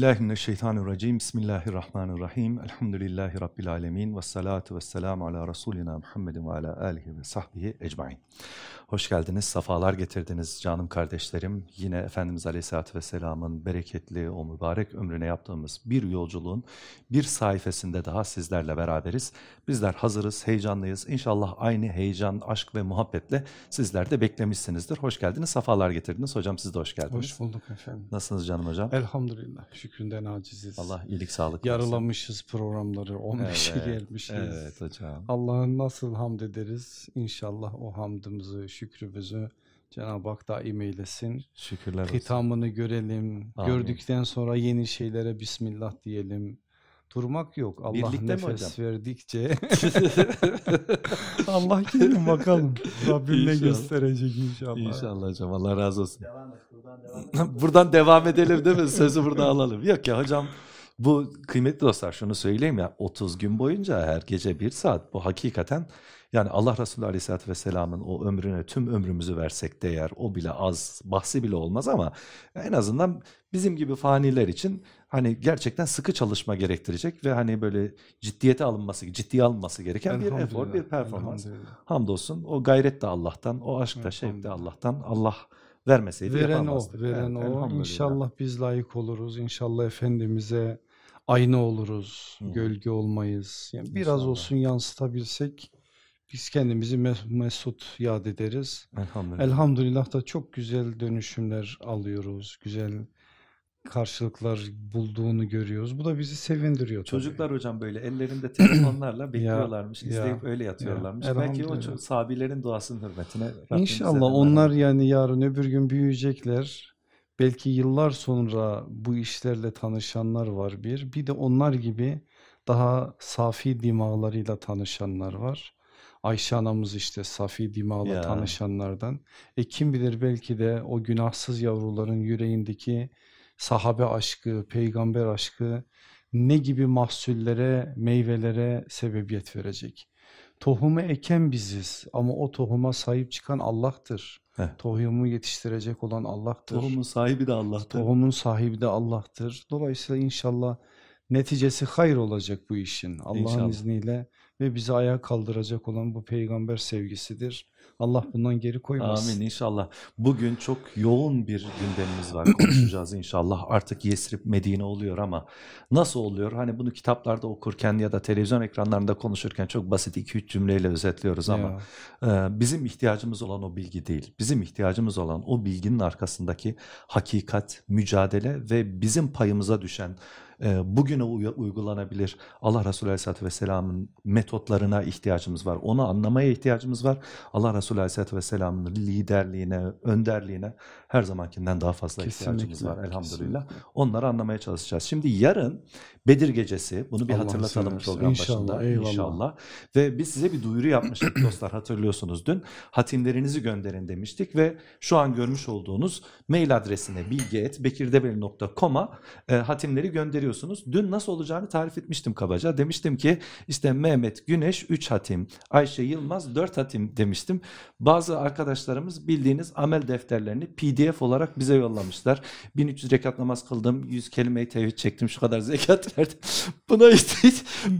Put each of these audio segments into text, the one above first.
Euzubillahimineşşeytanirracim. Bismillahirrahmanirrahim. Elhamdülillahi Rabbil alemin. Ve salatu ve selamu ala Resulina Muhammedin ve ala alihi ve sahbihi ecmain. Hoş geldiniz, safalar getirdiniz canım kardeşlerim. Yine Efendimiz Aleyhisselatü Vesselam'ın bereketli o mübarek ömrüne yaptığımız bir yolculuğun bir sayfasında daha sizlerle beraberiz. Bizler hazırız, heyecanlıyız. İnşallah aynı heyecan, aşk ve muhabbetle sizler de beklemişsinizdir. Hoş geldiniz, safalar getirdiniz. Hocam siz de hoş geldiniz. Hoş bulduk efendim. Nasılsınız canım hocam? Elhamdülillah. Şükründen aciziz. Allah iyilik sağlık versin. Yarılamışız programları. 15'e Evet, gelmişiz. Evet hocam. Allah'a nasıl hamd ederiz? İnşallah o hamdımızı, şükrümüzü Cenab-ı Hak daim eylesin. Şükürler olsun. Hitamını görelim. Amin. Gördükten sonra yeni şeylere Bismillah diyelim. Durmak yok. Allah Birlikte nefes hocam? verdikçe. Allah kerim bakalım. Rabbim ne gösterecek inşallah. İnşallah hocam Allah razı olsun. buradan devam edelim değil mi? Sözü burada alalım. Yok ya hocam bu kıymetli dostlar şunu söyleyeyim ya 30 gün boyunca her gece bir saat bu hakikaten yani Allah Resulü Aleyhisselatü Vesselam'ın o ömrüne tüm ömrümüzü versek değer o bile az bahsi bile olmaz ama en azından bizim gibi faniler için hani gerçekten sıkı çalışma gerektirecek ve hani böyle ciddiyete alınması, ciddiye alınması gereken bir efor, bir performans. Hamdolsun o gayret de Allah'tan, o aşk da şevk de. Allah'tan. Allah vermeseydi Veren o, veren Evet, o. İnşallah biz layık oluruz. İnşallah Efendimiz'e ayna oluruz. Hı. Gölge olmayız. Yani biraz İnşallah. olsun yansıtabilsek biz kendimizi mes- mesut yad ederiz. Elhamdülillah. Elhamdülillah da çok güzel dönüşümler alıyoruz. Güzel karşılıklar bulduğunu görüyoruz. Bu da bizi sevindiriyor tabii. Çocuklar hocam böyle ellerinde telefonlarla bekliyorlarmış, ya, izleyip öyle yatıyorlarmış. ya, Belki o çok sabilerin duasının hürmetine. İnşallah onlar yani yarın öbür gün büyüyecekler. Belki yıllar sonra bu işlerle tanışanlar var bir. Bir de onlar gibi daha safi dimağlarıyla tanışanlar var. Ayşe anamız işte safi dimağla Ya. tanışanlardan. E kim bilir belki de o günahsız yavruların yüreğindeki sahabe aşkı, peygamber aşkı ne gibi mahsullere, meyvelere sebebiyet verecek. Tohumu eken biziz ama o tohuma sahip çıkan Allah'tır. Heh. Tohumu yetiştirecek olan Allah'tır. Tohumun sahibi de Allah'tır. Tohumun sahibi de Allah'tır. Dolayısıyla inşallah neticesi hayır olacak bu işin Allah'ın izniyle ve bizi ayağa kaldıracak olan bu peygamber sevgisidir. Allah bundan geri koymasın. Amin inşallah. Bugün çok yoğun bir gündemimiz var. Konuşacağız inşallah. Artık Yesrib Medine oluyor ama nasıl oluyor? Hani bunu kitaplarda okurken ya da televizyon ekranlarında konuşurken çok basit 2-3 cümleyle özetliyoruz ama Ya. Ee, bizim ihtiyacımız olan o bilgi değil. Bizim ihtiyacımız olan o bilginin arkasındaki hakikat, mücadele ve bizim payımıza düşen e, bugüne uy- uygulanabilir Allah Resulü Aleyhisselatü Vesselam'ın metotlarına ihtiyacımız var. Onu anlamaya ihtiyacımız var. Allah Resulü Aleyhisselatü Vesselam'ın liderliğine, önderliğine her zamankinden daha fazla ihtiyacımız Kesinlikle, var elhamdülillah. kesinlikle. Onları anlamaya çalışacağız. Şimdi yarın Bedir gecesi, bunu bir Allah'ını hatırlatalım seversen. program İnşallah, başında eyvallah. inşallah. Ve biz size bir duyuru yapmıştık dostlar hatırlıyorsunuz dün. Hatimlerinizi gönderin demiştik ve şu an görmüş olduğunuz mail adresine bilgi.bekirdebeli.com'a e, hatimleri gönderiyorsunuz. Dün nasıl olacağını tarif etmiştim kabaca. Demiştim ki işte Mehmet Güneş 3 hatim, Ayşe Yılmaz 4 hatim demiştim. Bazı arkadaşlarımız bildiğiniz amel defterlerini pdf olarak bize yollamışlar. 1300 rekat namaz kıldım, 100 kelime-i tevhid çektim, şu kadar zekat verdim. Buna ihtiyaç,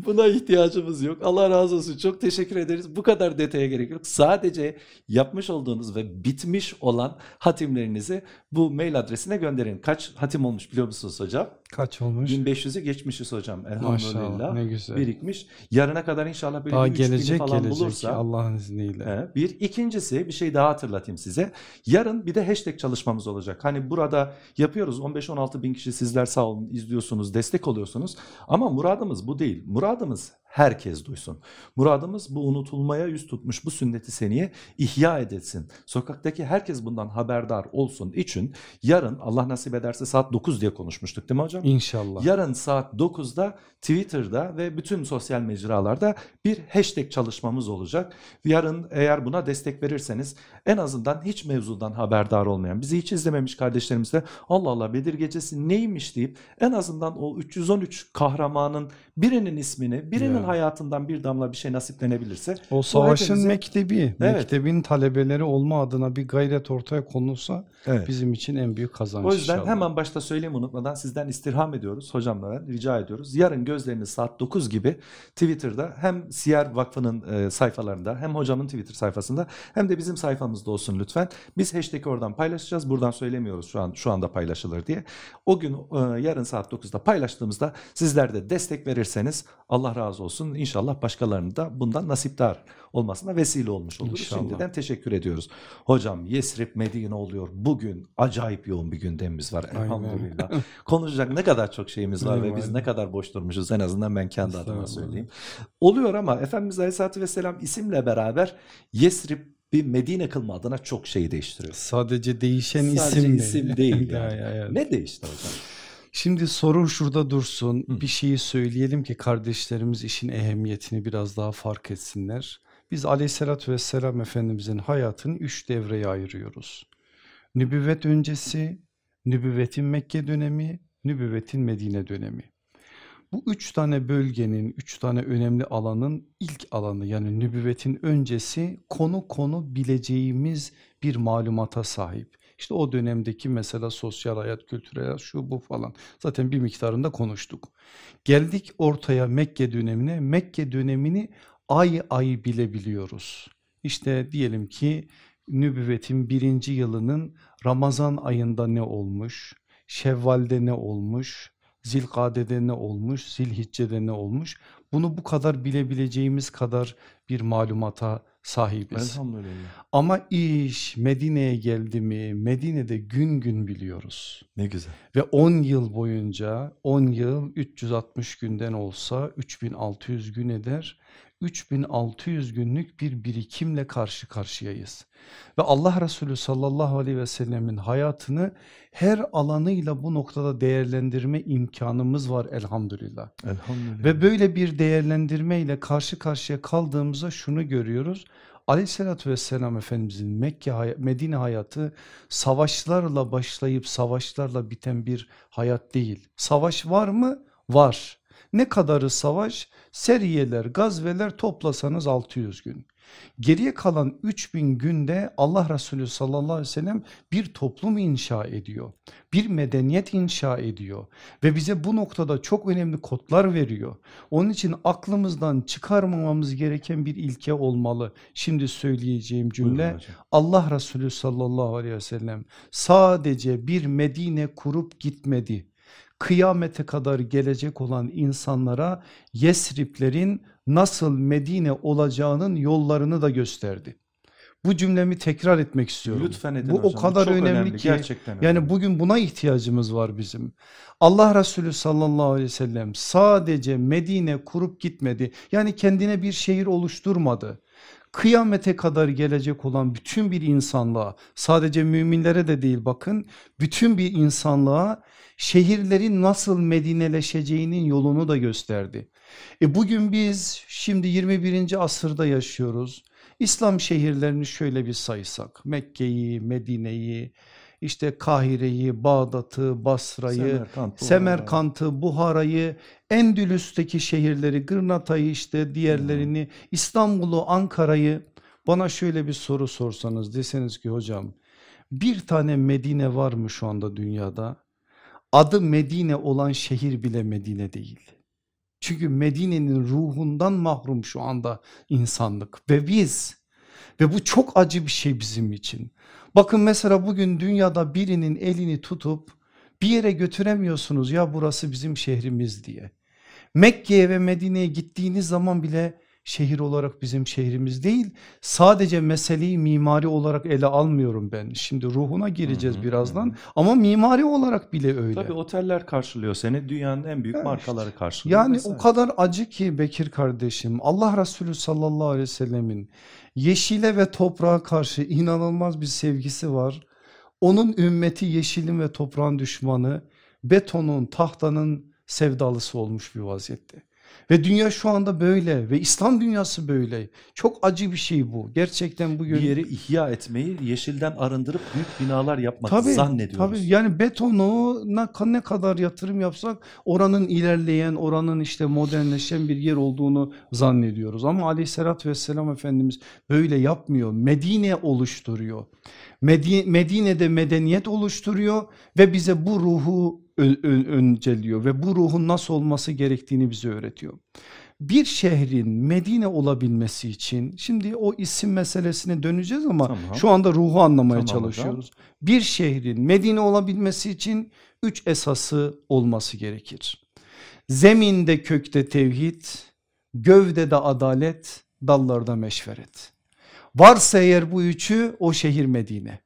buna ihtiyacımız yok. Allah razı olsun. Çok teşekkür ederiz. Bu kadar detaya gerek yok. Sadece yapmış olduğunuz ve bitmiş olan hatimlerinizi bu mail adresine gönderin. Kaç hatim olmuş biliyor musunuz hocam? Kaç olmuş? 1500'ü geçmişiz hocam. Maşallah Elhamdülillah. ne güzel. Birikmiş. Yarına kadar inşallah böyle Daha bir 3000'i gelecek falan gelecek bulursa. Allah'ın izniyle. He, Bir. ikincisi bir şey daha hatırlatayım size. Yarın bir de hashtag çalışmamız olacak. Hani burada yapıyoruz 15-16 bin kişi sizler sağ olun izliyorsunuz, destek oluyorsunuz. Ama muradımız bu değil. Muradımız herkes duysun. Muradımız bu unutulmaya yüz tutmuş bu sünneti seniye ihya edilsin. Sokaktaki herkes bundan haberdar olsun için yarın Allah nasip ederse saat 9 diye konuşmuştuk değil mi hocam? İnşallah. Yarın saat 9'da Twitter'da ve bütün sosyal mecralarda bir hashtag çalışmamız olacak. Yarın eğer buna destek verirseniz en azından hiç mevzudan haberdar olmayan, bizi hiç izlememiş kardeşlerimiz de Allah Allah Bedir Gecesi neymiş deyip en azından o 313 kahramanın birinin ismini, birinin Onun hayatından bir damla bir şey nasiplenebilirse O savaşın hepimize- mektebi, Evet. mektebin talebeleri olma adına bir gayret ortaya konulsa Evet. bizim için en büyük kazanç O yüzden inşallah. hemen başta söyleyeyim unutmadan sizden istirham ediyoruz hocamla rica ediyoruz. Yarın gözleriniz saat 9 gibi Twitter'da hem Siyer Vakfı'nın e, sayfalarında hem hocamın Twitter sayfasında hem de bizim sayfamızda olsun lütfen. Biz hashtag'i oradan paylaşacağız. Buradan söylemiyoruz şu an şu anda paylaşılır diye. O gün e, yarın saat 9'da paylaştığımızda sizler de destek verirseniz Allah razı olsun. İnşallah başkalarının da bundan nasipdar olmasına vesile olmuş oluruz. İnşallah. Şimdiden teşekkür ediyoruz. Hocam Yesrib Medine oluyor. Bugün acayip yoğun bir gündemimiz var Aynen. elhamdülillah. Konuşacak ne kadar çok şeyimiz var ve biz ne kadar boş durmuşuz en azından ben kendi adıma söyleyeyim. Oluyor ama Efendimiz Aleyhisselatü Vesselam isimle beraber Yesrib bir Medine kılma adına çok şey değiştiriyor. Sadece değişen Sadece isim, isim değil Ya, yani. ya, ya. Ne değişti hocam? Şimdi sorun şurada dursun. Hı. Bir şeyi söyleyelim ki kardeşlerimiz işin ehemmiyetini biraz daha fark etsinler. Biz aleyhissalatü vesselam Efendimizin hayatını üç devreye ayırıyoruz. Nübüvvet öncesi, nübüvvetin Mekke dönemi, nübüvvetin Medine dönemi. Bu üç tane bölgenin, üç tane önemli alanın ilk alanı yani nübüvvetin öncesi konu konu bileceğimiz bir malumata sahip. İşte o dönemdeki mesela sosyal hayat, kültürel hayat, şu bu falan zaten bir miktarında konuştuk. Geldik ortaya Mekke dönemine, Mekke dönemini ay ay bilebiliyoruz. İşte diyelim ki nübüvvetin birinci yılının Ramazan ayında ne olmuş, Şevval'de ne olmuş, Zilkade'de ne olmuş, Zilhicce'de ne olmuş bunu bu kadar bilebileceğimiz kadar bir malumata sahibiz. Ama iş Medine'ye geldi mi Medine'de gün gün biliyoruz. Ne güzel. Ve 10 yıl boyunca 10 yıl 360 günden olsa 3600 gün eder. 3600 günlük bir birikimle karşı karşıyayız. Ve Allah Resulü sallallahu aleyhi ve sellemin hayatını her alanıyla bu noktada değerlendirme imkanımız var elhamdülillah. Elhamdülillah. Ve böyle bir değerlendirme ile karşı karşıya kaldığımızda şunu görüyoruz. Aleyhissalatü vesselam Efendimizin Mekke, hay- Medine hayatı savaşlarla başlayıp savaşlarla biten bir hayat değil. Savaş var mı? Var. Ne kadarı savaş? Seriyeler, gazveler toplasanız 600 gün. Geriye kalan 3000 günde Allah Resulü sallallahu aleyhi ve sellem bir toplum inşa ediyor. Bir medeniyet inşa ediyor ve bize bu noktada çok önemli kodlar veriyor. Onun için aklımızdan çıkarmamamız gereken bir ilke olmalı. Şimdi söyleyeceğim cümle. Allah Resulü sallallahu aleyhi ve sellem sadece bir Medine kurup gitmedi. Kıyamete kadar gelecek olan insanlara Yesriplerin nasıl Medine olacağının yollarını da gösterdi. Bu cümlemi tekrar etmek istiyorum. Lütfen edin Bu hocam. o kadar çok önemli, ki Gerçekten yani önemli. bugün buna ihtiyacımız var bizim. Allah Resulü sallallahu aleyhi ve sellem sadece Medine kurup gitmedi. Yani kendine bir şehir oluşturmadı. Kıyamete kadar gelecek olan bütün bir insanlığa sadece müminlere de değil bakın bütün bir insanlığa şehirlerin nasıl Medineleşeceğinin yolunu da gösterdi. E bugün biz şimdi 21. asırda yaşıyoruz. İslam şehirlerini şöyle bir saysak Mekke'yi, Medine'yi, işte Kahire'yi, Bağdat'ı, Basra'yı. Semerkant'ı, Buhara'yı, Endülüs'teki şehirleri, Gırnata'yı işte diğerlerini, İstanbul'u, Ankara'yı bana şöyle bir soru sorsanız deseniz ki hocam bir tane Medine var mı şu anda dünyada? Adı Medine olan şehir bile Medine değil. Çünkü Medine'nin ruhundan mahrum şu anda insanlık ve biz ve bu çok acı bir şey bizim için. Bakın mesela bugün dünyada birinin elini tutup bir yere götüremiyorsunuz ya burası bizim şehrimiz diye. Mekke'ye ve Medine'ye gittiğiniz zaman bile şehir olarak bizim şehrimiz değil. Sadece meseleyi mimari olarak ele almıyorum ben. Şimdi ruhuna gireceğiz Hı hı, birazdan hı. ama mimari olarak bile öyle. Tabii oteller karşılıyor seni. Dünyanın en büyük Evet. markaları karşılıyor. Yani vesaire. o kadar acı ki Bekir kardeşim Allah Resulü sallallahu aleyhi ve sellemin yeşile ve toprağa karşı inanılmaz bir sevgisi var. Onun ümmeti yeşilin ve toprağın düşmanı betonun tahtanın sevdalısı olmuş bir vaziyette. Ve dünya şu anda böyle ve İslam dünyası böyle. Çok acı bir şey bu. Gerçekten bugün Bir yeri ihya etmeyi, yeşilden arındırıp büyük binalar yapmak Tabii, zannediyoruz. Tabii yani betonuna ne kadar yatırım yapsak oranın ilerleyen, oranın işte modernleşen bir yer olduğunu zannediyoruz. Ama aleyhissalatü vesselam Efendimiz böyle yapmıyor. Medine oluşturuyor. Medine'de medeniyet oluşturuyor ve bize bu ruhu önceliyor ve bu ruhun nasıl olması gerektiğini bize öğretiyor. Bir şehrin Medine olabilmesi için şimdi o isim meselesine döneceğiz ama tamam. şu anda ruhu anlamaya tamam, çalışıyoruz. Hocam. Bir şehrin Medine olabilmesi için üç esası olması gerekir. Zeminde kökte tevhid, gövdede adalet, dallarda meşveret. Varsa eğer bu üçü o şehir Medine.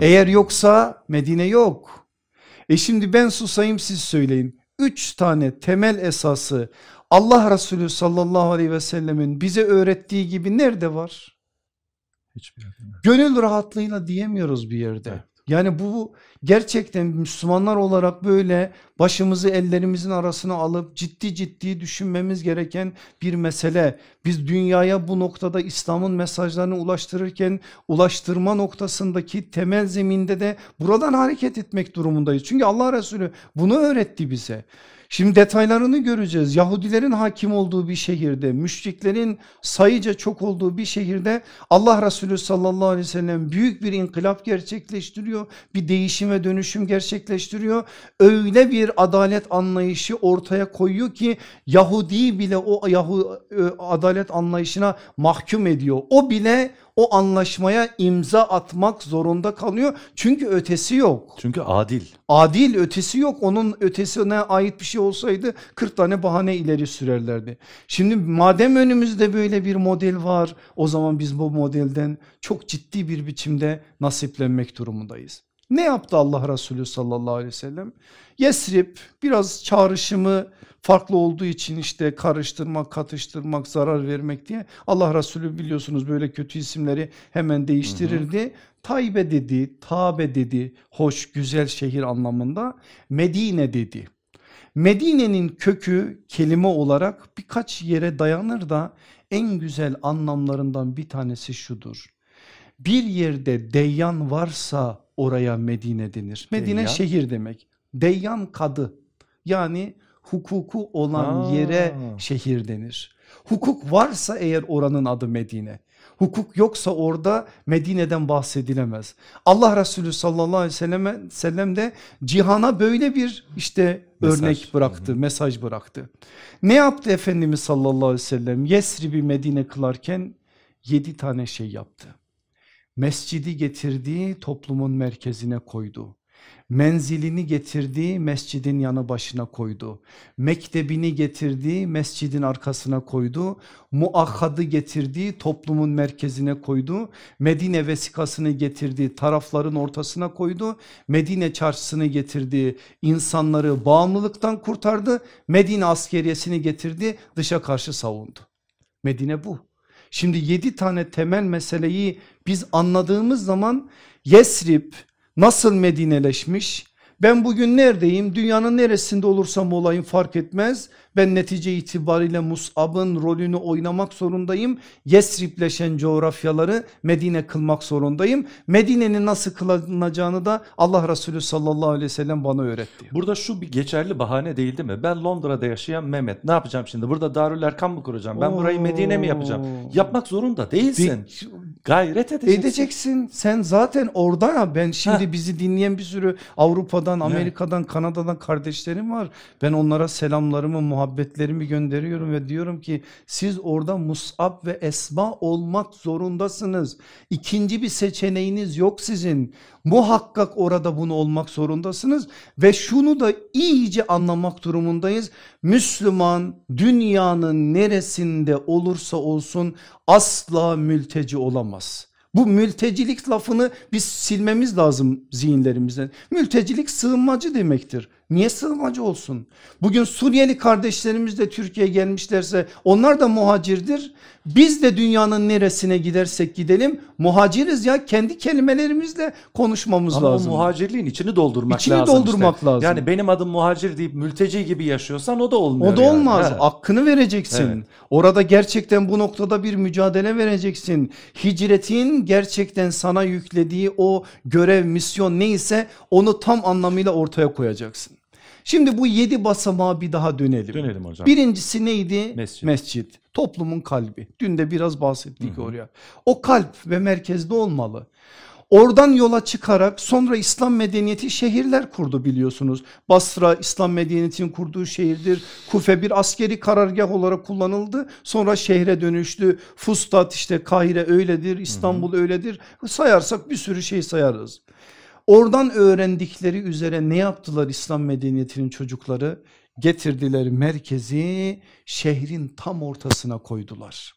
Eğer yoksa Medine yok. E şimdi ben susayım siz söyleyin. Üç tane temel esası Allah Resulü sallallahu aleyhi ve sellemin bize öğrettiği gibi nerede var? Hiçbir Gönül rahatlığıyla diyemiyoruz bir yerde. Evet. Yani bu gerçekten Müslümanlar olarak böyle başımızı ellerimizin arasına alıp ciddi ciddi düşünmemiz gereken bir mesele. Biz dünyaya bu noktada İslam'ın mesajlarını ulaştırırken ulaştırma noktasındaki temel zeminde de buradan hareket etmek durumundayız. Çünkü Allah Resulü bunu öğretti bize. Şimdi detaylarını göreceğiz. Yahudilerin hakim olduğu bir şehirde, müşriklerin sayıca çok olduğu bir şehirde Allah Resulü sallallahu aleyhi ve sellem büyük bir inkılap gerçekleştiriyor. Bir değişim ve dönüşüm gerçekleştiriyor. Öyle bir adalet anlayışı ortaya koyuyor ki Yahudi bile o Yahu, e, adalet anlayışına mahkum ediyor. O bile o anlaşmaya imza atmak zorunda kalıyor. Çünkü ötesi yok. Çünkü adil. Adil ötesi yok. Onun ötesine ait bir şey olsaydı 40 tane bahane ileri sürerlerdi. Şimdi madem önümüzde böyle bir model var o zaman biz bu modelden çok ciddi bir biçimde nasiplenmek durumundayız. Ne yaptı Allah Resulü sallallahu aleyhi ve sellem? Yesrib biraz çağrışımı farklı olduğu için işte karıştırmak, katıştırmak, zarar vermek diye Allah Resulü biliyorsunuz böyle kötü isimleri hemen değiştirirdi. Hı hı. Taybe dedi, Tabe dedi, hoş güzel şehir anlamında. Medine dedi. Medine'nin kökü kelime olarak birkaç yere dayanır da en güzel anlamlarından bir tanesi şudur. Bir yerde deyyan varsa oraya Medine denir. Medine deyyan. şehir demek. Deyyan kadı yani hukuku olan Aa. yere şehir denir. Hukuk varsa eğer oranın adı Medine. Hukuk yoksa orada Medine'den bahsedilemez. Allah Resulü sallallahu aleyhi ve selleme, sellem de cihana böyle bir işte mesaj. örnek bıraktı, Hı -hı. mesaj bıraktı. Ne yaptı Efendimiz sallallahu aleyhi ve sellem? Yesrib'i Medine kılarken yedi tane şey yaptı. Mescidi getirdiği toplumun merkezine koydu menzilini getirdiği mescidin yanı başına koydu. Mektebini getirdiği mescidin arkasına koydu. Muakkadı getirdiği toplumun merkezine koydu. Medine vesikasını getirdiği tarafların ortasına koydu. Medine çarşısını getirdiği insanları bağımlılıktan kurtardı. Medine askeriyesini getirdi dışa karşı savundu. Medine bu. Şimdi yedi tane temel meseleyi biz anladığımız zaman Yesrib nasıl Medineleşmiş? Ben bugün neredeyim? Dünyanın neresinde olursam olayım fark etmez. Ben netice itibariyle Mus'ab'ın rolünü oynamak zorundayım. Yesripleşen coğrafyaları Medine kılmak zorundayım. Medine'nin nasıl kılınacağını da Allah Resulü sallallahu aleyhi ve sellem bana öğretti. Burada şu bir geçerli bahane değil değil mi? Ben Londra'da yaşayan Mehmet ne yapacağım şimdi? Burada Darül Erkam mı kuracağım? Ben Oo. burayı Medine mi yapacağım? Yapmak zorunda değilsin. Bir, Gayret edeceksin. Edeceksin. Sen zaten orada ya ben şimdi Heh. bizi dinleyen bir sürü Avrupa'dan, Amerika'dan, evet. Kanada'dan kardeşlerim var. Ben onlara selamlarımı, muhabbetlerimi gönderiyorum ve diyorum ki siz orada Mus'ab ve Esma olmak zorundasınız. İkinci bir seçeneğiniz yok sizin. Muhakkak orada bunu olmak zorundasınız ve şunu da iyice anlamak durumundayız. Müslüman dünyanın neresinde olursa olsun asla mülteci olamaz. Bu mültecilik lafını biz silmemiz lazım zihinlerimizden. Mültecilik sığınmacı demektir. Niye sığınmacı olsun? Bugün Suriyeli kardeşlerimiz de Türkiye'ye gelmişlerse onlar da muhacirdir. Biz de dünyanın neresine gidersek gidelim muhaciriz ya kendi kelimelerimizle konuşmamız Ama lazım. o muhacirliğin içini doldurmak İçini lazım. doldurmak işte. lazım. Yani benim adım muhacir deyip mülteci gibi yaşıyorsan o da olmuyor. O da yani. olmaz. He. Hakkını vereceksin. Evet. Orada gerçekten bu noktada bir mücadele vereceksin. Hicretin gerçekten sana yüklediği o görev, misyon neyse onu tam anlamıyla ortaya koyacaksın. Şimdi bu yedi basamağa bir daha dönelim. Dönelim hocam. Birincisi neydi? Mescit. Mescit. Toplumun kalbi. Dün de biraz bahsettik oraya. O kalp ve merkezde olmalı. Oradan yola çıkarak sonra İslam medeniyeti şehirler kurdu biliyorsunuz. Basra İslam medeniyetinin kurduğu şehirdir. Kufe bir askeri karargah olarak kullanıldı. Sonra şehre dönüştü. Fustat işte Kahire öyledir. İstanbul öyledir. Sayarsak bir sürü şey sayarız. Oradan öğrendikleri üzere ne yaptılar İslam medeniyetinin çocukları? Getirdiler merkezi şehrin tam ortasına koydular.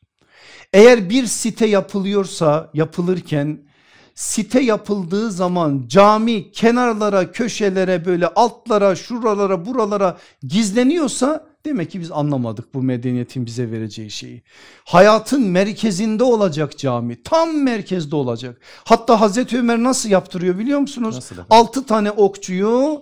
Eğer bir site yapılıyorsa yapılırken site yapıldığı zaman cami kenarlara köşelere böyle altlara şuralara buralara gizleniyorsa demek ki biz anlamadık bu medeniyetin bize vereceği şeyi. Hayatın merkezinde olacak cami tam merkezde olacak. Hatta Hazreti Ömer nasıl yaptırıyor biliyor musunuz? Nasıl efendim? 6 tane okçuyu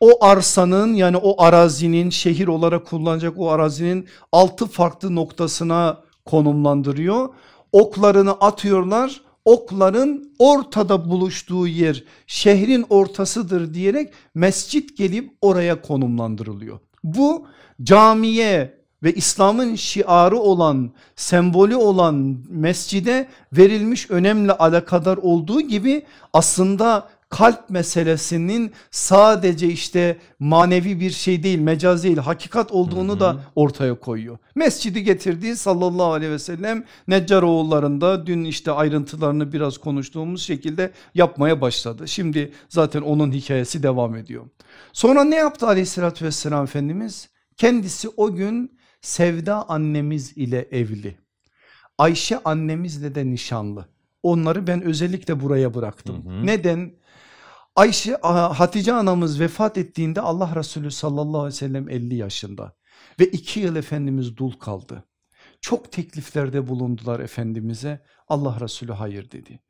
o arsanın yani o arazinin şehir olarak kullanacak o arazinin 6 farklı noktasına konumlandırıyor. Oklarını atıyorlar okların ortada buluştuğu yer şehrin ortasıdır diyerek mescit gelip oraya konumlandırılıyor. Bu camiye ve İslam'ın şiarı olan sembolü olan mescide verilmiş önemli alakadar olduğu gibi aslında kalp meselesinin sadece işte manevi bir şey değil mecaz değil hakikat olduğunu da ortaya koyuyor. Mescidi getirdiği sallallahu aleyhi ve sellem Neccaroğullarında dün işte ayrıntılarını biraz konuştuğumuz şekilde yapmaya başladı. Şimdi zaten onun hikayesi devam ediyor. Sonra ne yaptı aleyhissalatü vesselam Efendimiz? Kendisi o gün Sevda annemiz ile evli. Ayşe annemizle de nişanlı. Onları ben özellikle buraya bıraktım. Hı hı. Neden? Ayşe Hatice anamız vefat ettiğinde Allah Resulü sallallahu aleyhi ve sellem 50 yaşında ve 2 yıl Efendimiz dul kaldı. Çok tekliflerde bulundular Efendimiz'e Allah Resulü hayır dedi.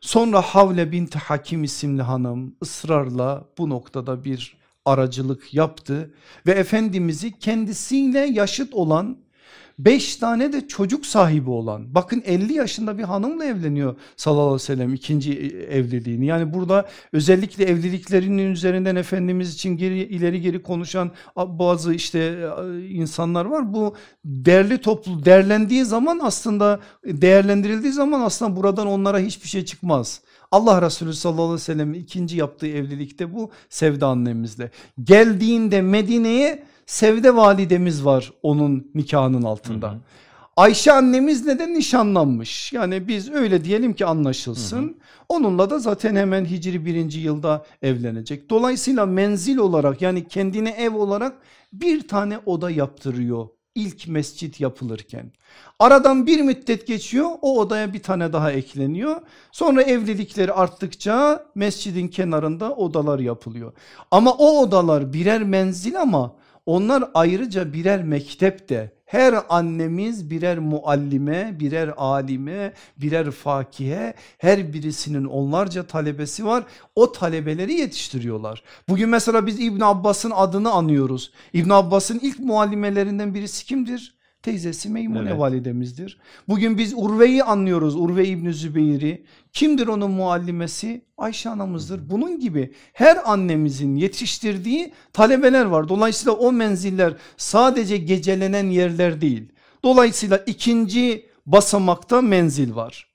Sonra Havle binti Hakim isimli hanım ısrarla bu noktada bir aracılık yaptı ve Efendimiz'i kendisiyle yaşıt olan 5 tane de çocuk sahibi olan bakın 50 yaşında bir hanımla evleniyor sallallahu aleyhi ve sellem ikinci evliliğini. Yani burada özellikle evliliklerinin üzerinden Efendimiz için geri ileri geri konuşan bazı işte insanlar var. Bu değerli toplu değerlendiği zaman aslında değerlendirildiği zaman aslında buradan onlara hiçbir şey çıkmaz. Allah Resulü sallallahu aleyhi ve sellem ikinci yaptığı evlilikte bu Sevda annemizle. Geldiğinde Medine'ye Sevde validemiz var onun nikahının altında. Hı hı. Ayşe annemizle de nişanlanmış. Yani biz öyle diyelim ki anlaşılsın. Hı hı. Onunla da zaten hemen Hicri birinci yılda evlenecek. Dolayısıyla menzil olarak yani kendine ev olarak bir tane oda yaptırıyor ilk mescit yapılırken. Aradan bir müddet geçiyor o odaya bir tane daha ekleniyor. Sonra evlilikleri arttıkça mescidin kenarında odalar yapılıyor. Ama o odalar birer menzil ama onlar ayrıca birer mektep de her annemiz birer muallime, birer alime, birer fakihe her birisinin onlarca talebesi var. O talebeleri yetiştiriyorlar. Bugün mesela biz İbn Abbas'ın adını anıyoruz. İbn Abbas'ın ilk muallimelerinden birisi kimdir? Teyzesi Meymune Evet. validemizdir. Bugün biz Urve'yi anlıyoruz. Urve İbni Zübeyir'i. Kimdir onun muallimesi? Ayşe anamızdır. Bunun gibi her annemizin yetiştirdiği talebeler var. Dolayısıyla o menziller sadece gecelenen yerler değil. Dolayısıyla ikinci basamakta menzil var.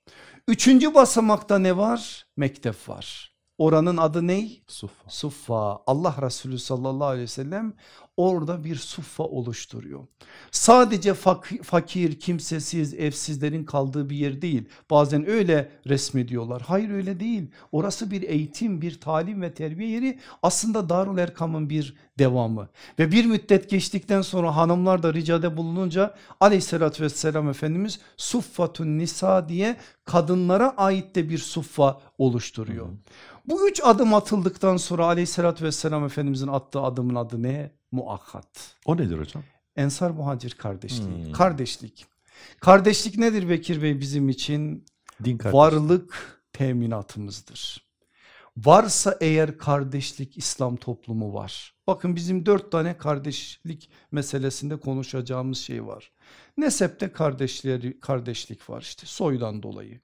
Üçüncü basamakta ne var? Mektep var. Oranın adı ne? Suffa. Suffa. Allah Resulü sallallahu aleyhi ve sellem orada bir suffa oluşturuyor. Sadece fak- fakir, kimsesiz, evsizlerin kaldığı bir yer değil. Bazen öyle resmediyorlar. Hayır öyle değil. Orası bir eğitim, bir talim ve terbiye yeri. Aslında Darul Erkam'ın bir devamı. Ve bir müddet geçtikten sonra hanımlar da ricada bulununca aleyhissalatü vesselam Efendimiz Suffatun Nisa diye kadınlara ait de bir suffa oluşturuyor. Bu üç adım atıldıktan sonra aleyhissalatü vesselam Efendimizin attığı adımın adı ne? Muakkat. O nedir hocam? Ensar muhacir kardeşliği. Hmm. Kardeşlik. Kardeşlik nedir Bekir Bey bizim için? Din Varlık teminatımızdır. Varsa eğer kardeşlik İslam toplumu var. Bakın bizim dört tane kardeşlik meselesinde konuşacağımız şey var. Nesepte kardeşleri, kardeşlik var işte soydan dolayı.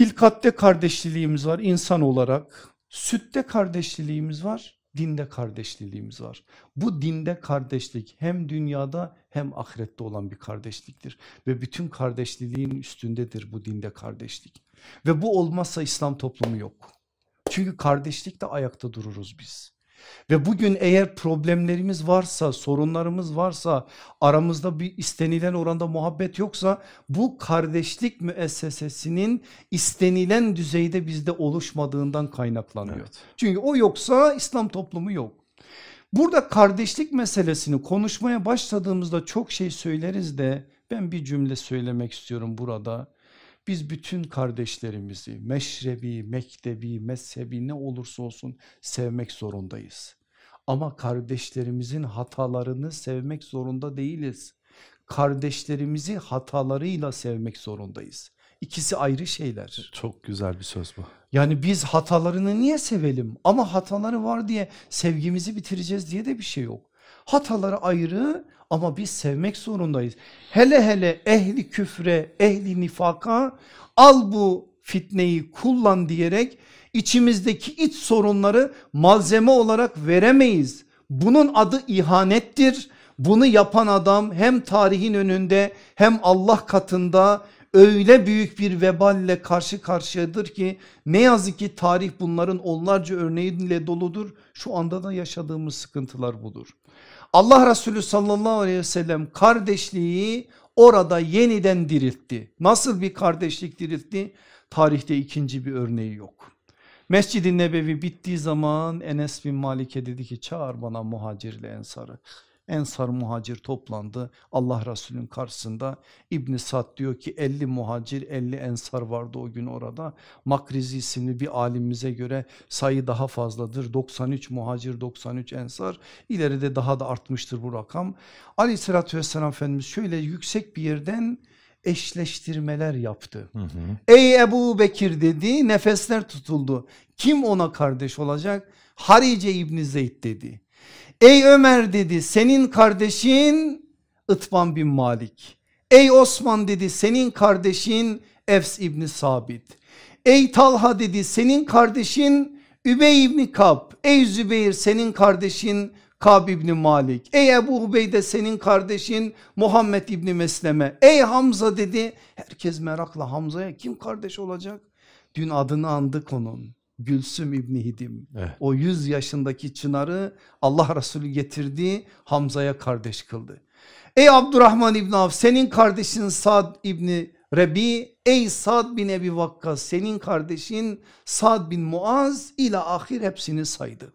Hilkatte kardeşliğimiz var insan olarak. Sütte kardeşliğimiz var. Dinde kardeşliğimiz var. Bu dinde kardeşlik hem dünyada hem ahirette olan bir kardeşliktir. Ve bütün kardeşliğin üstündedir bu dinde kardeşlik. Ve bu olmazsa İslam toplumu yok. Çünkü kardeşlikte ayakta dururuz biz. Ve bugün eğer problemlerimiz varsa, sorunlarımız varsa, aramızda bir istenilen oranda muhabbet yoksa bu kardeşlik müessesesinin istenilen düzeyde bizde oluşmadığından kaynaklanıyor. Evet. Çünkü o yoksa İslam toplumu yok. Burada kardeşlik meselesini konuşmaya başladığımızda çok şey söyleriz de ben bir cümle söylemek istiyorum burada. Biz bütün kardeşlerimizi meşrebi, mektebi, mezhebi ne olursa olsun sevmek zorundayız. Ama kardeşlerimizin hatalarını sevmek zorunda değiliz. Kardeşlerimizi hatalarıyla sevmek zorundayız. İkisi ayrı şeyler. Çok güzel bir söz bu. Yani biz hatalarını niye sevelim? Ama hataları var diye sevgimizi bitireceğiz diye de bir şey yok. Hataları ayrı ama biz sevmek zorundayız. Hele hele ehli küfre, ehli nifaka al bu fitneyi kullan diyerek içimizdeki iç sorunları malzeme olarak veremeyiz. Bunun adı ihanettir. Bunu yapan adam hem tarihin önünde hem Allah katında öyle büyük bir veballe karşı karşıyadır ki ne yazık ki tarih bunların onlarca örneğiyle doludur. Şu anda da yaşadığımız sıkıntılar budur. Allah Resulü sallallahu aleyhi ve sellem kardeşliği orada yeniden diriltti. Nasıl bir kardeşlik diriltti? Tarihte ikinci bir örneği yok. Mescid-i Nebevi bittiği zaman Enes bin Malik'e dedi ki çağır bana muhacirle ensarı. Ensar muhacir toplandı Allah Resulü'nün karşısında. İbn Sad diyor ki 50 muhacir 50 ensar vardı o gün orada. Makrizi isimli bir alimimize göre sayı daha fazladır. 93 muhacir 93 ensar ileride daha da artmıştır bu rakam. Aleyhissalatü vesselam Efendimiz şöyle yüksek bir yerden eşleştirmeler yaptı. Hı hı. Ey Ebu Bekir dedi nefesler tutuldu. Kim ona kardeş olacak? Harice İbni Zeyd dedi. Ey Ömer dedi senin kardeşin Itban bin Malik. Ey Osman dedi senin kardeşin Efs İbni Sabit. Ey Talha dedi senin kardeşin Übey İbni Kab. Ey Zübeyir senin kardeşin Kab İbni Malik. Ey Ebu Hubeyde senin kardeşin Muhammed İbni Mesleme. Ey Hamza dedi. Herkes merakla Hamza'ya kim kardeş olacak? Dün adını andık onun. Gülsüm İbni Hidim. Evet. O 100 yaşındaki çınarı Allah Resulü getirdi Hamza'ya kardeş kıldı. Ey Abdurrahman İbni Avf senin kardeşin Sad İbni Rebi ey Sad bin Ebi Vakkas senin kardeşin Sad bin Muaz ile ahir hepsini saydı.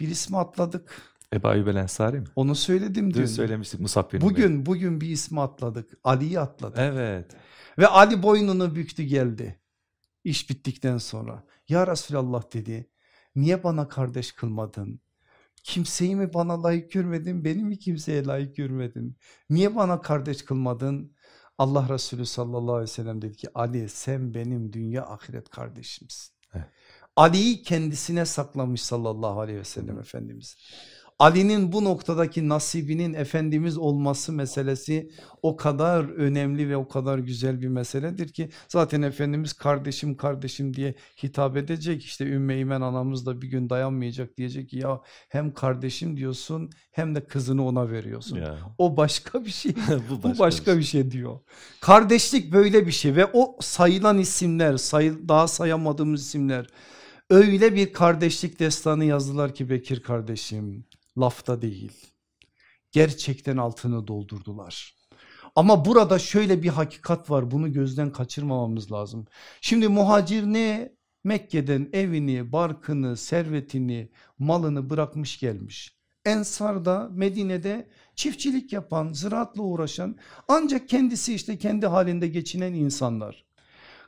Bir ismi atladık. Ebu Ayyub el Ensari mi? Onu söyledim dün. Dün söylemiştik Musab bin Bugün Bey. bugün bir ismi atladık. Ali'yi atladık. Evet. Ve Ali boynunu büktü geldi. İş bittikten sonra. Ya Resulallah dedi niye bana kardeş kılmadın? Kimseyi mi bana layık görmedin beni mi kimseye layık görmedin? Niye bana kardeş kılmadın? Allah Resulü sallallahu aleyhi ve sellem dedi ki Ali sen benim dünya ahiret kardeşimsin. Evet. Ali'yi kendisine saklamış sallallahu aleyhi ve sellem Efendimiz. Ali'nin bu noktadaki nasibinin Efendimiz olması meselesi o kadar önemli ve o kadar güzel bir meseledir ki zaten Efendimiz kardeşim kardeşim diye hitap edecek işte Ümmü Eymen anamız da bir gün dayanmayacak diyecek ki ya hem kardeşim diyorsun hem de kızını ona veriyorsun. Ya. O başka bir şey bu başka, bu başka bir, şey. bir şey diyor. Kardeşlik böyle bir şey ve o sayılan isimler say, daha sayamadığımız isimler öyle bir kardeşlik destanı yazdılar ki Bekir kardeşim lafta değil. Gerçekten altını doldurdular. Ama burada şöyle bir hakikat var bunu gözden kaçırmamamız lazım. Şimdi muhacir ne? Mekke'den evini, barkını, servetini, malını bırakmış gelmiş. Ensar da Medine'de çiftçilik yapan, ziraatla uğraşan ancak kendisi işte kendi halinde geçinen insanlar.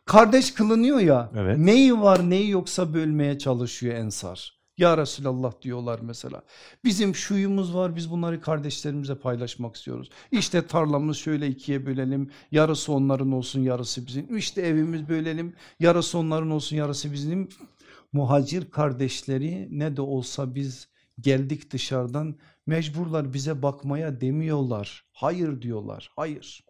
Kardeş kılınıyor ya Evet. neyi var neyi yoksa bölmeye çalışıyor Ensar. Ya Resulallah diyorlar mesela. Bizim şuyumuz var biz bunları kardeşlerimize paylaşmak istiyoruz. İşte tarlamız şöyle ikiye bölelim. Yarısı onların olsun yarısı bizim. İşte evimiz bölelim. Yarısı onların olsun yarısı bizim. Muhacir kardeşleri ne de olsa biz geldik dışarıdan mecburlar bize bakmaya demiyorlar. Hayır diyorlar hayır.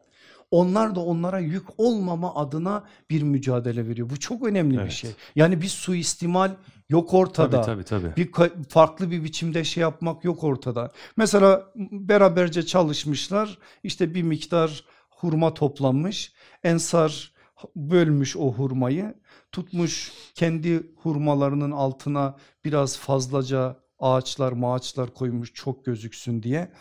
Onlar da onlara yük olmama adına bir mücadele veriyor. Bu çok önemli bir Evet. şey. Yani bir suistimal yok ortada. Tabii tabii tabii. Bir farklı bir biçimde şey yapmak yok ortada. Mesela beraberce çalışmışlar işte bir miktar hurma toplanmış. Ensar bölmüş o hurmayı tutmuş kendi hurmalarının altına biraz fazlaca ağaçlar maaçlar koymuş çok gözüksün diye.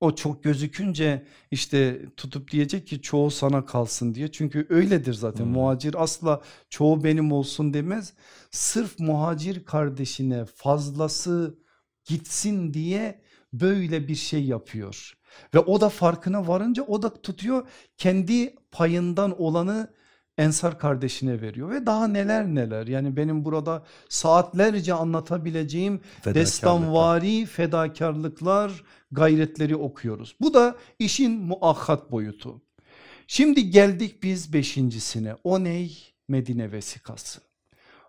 O çok gözükünce işte tutup diyecek ki çoğu sana kalsın diye. Çünkü öyledir zaten Hmm. muhacir asla çoğu benim olsun demez. Sırf muhacir kardeşine fazlası gitsin diye böyle bir şey yapıyor. Ve o da farkına varınca o da tutuyor kendi payından olanı Ensar kardeşine veriyor ve daha neler neler yani benim burada saatlerce anlatabileceğim destanvari fedakarlıklar gayretleri okuyoruz. Bu da işin muakkat boyutu. Şimdi geldik biz beşincisine o ney? Medine vesikası.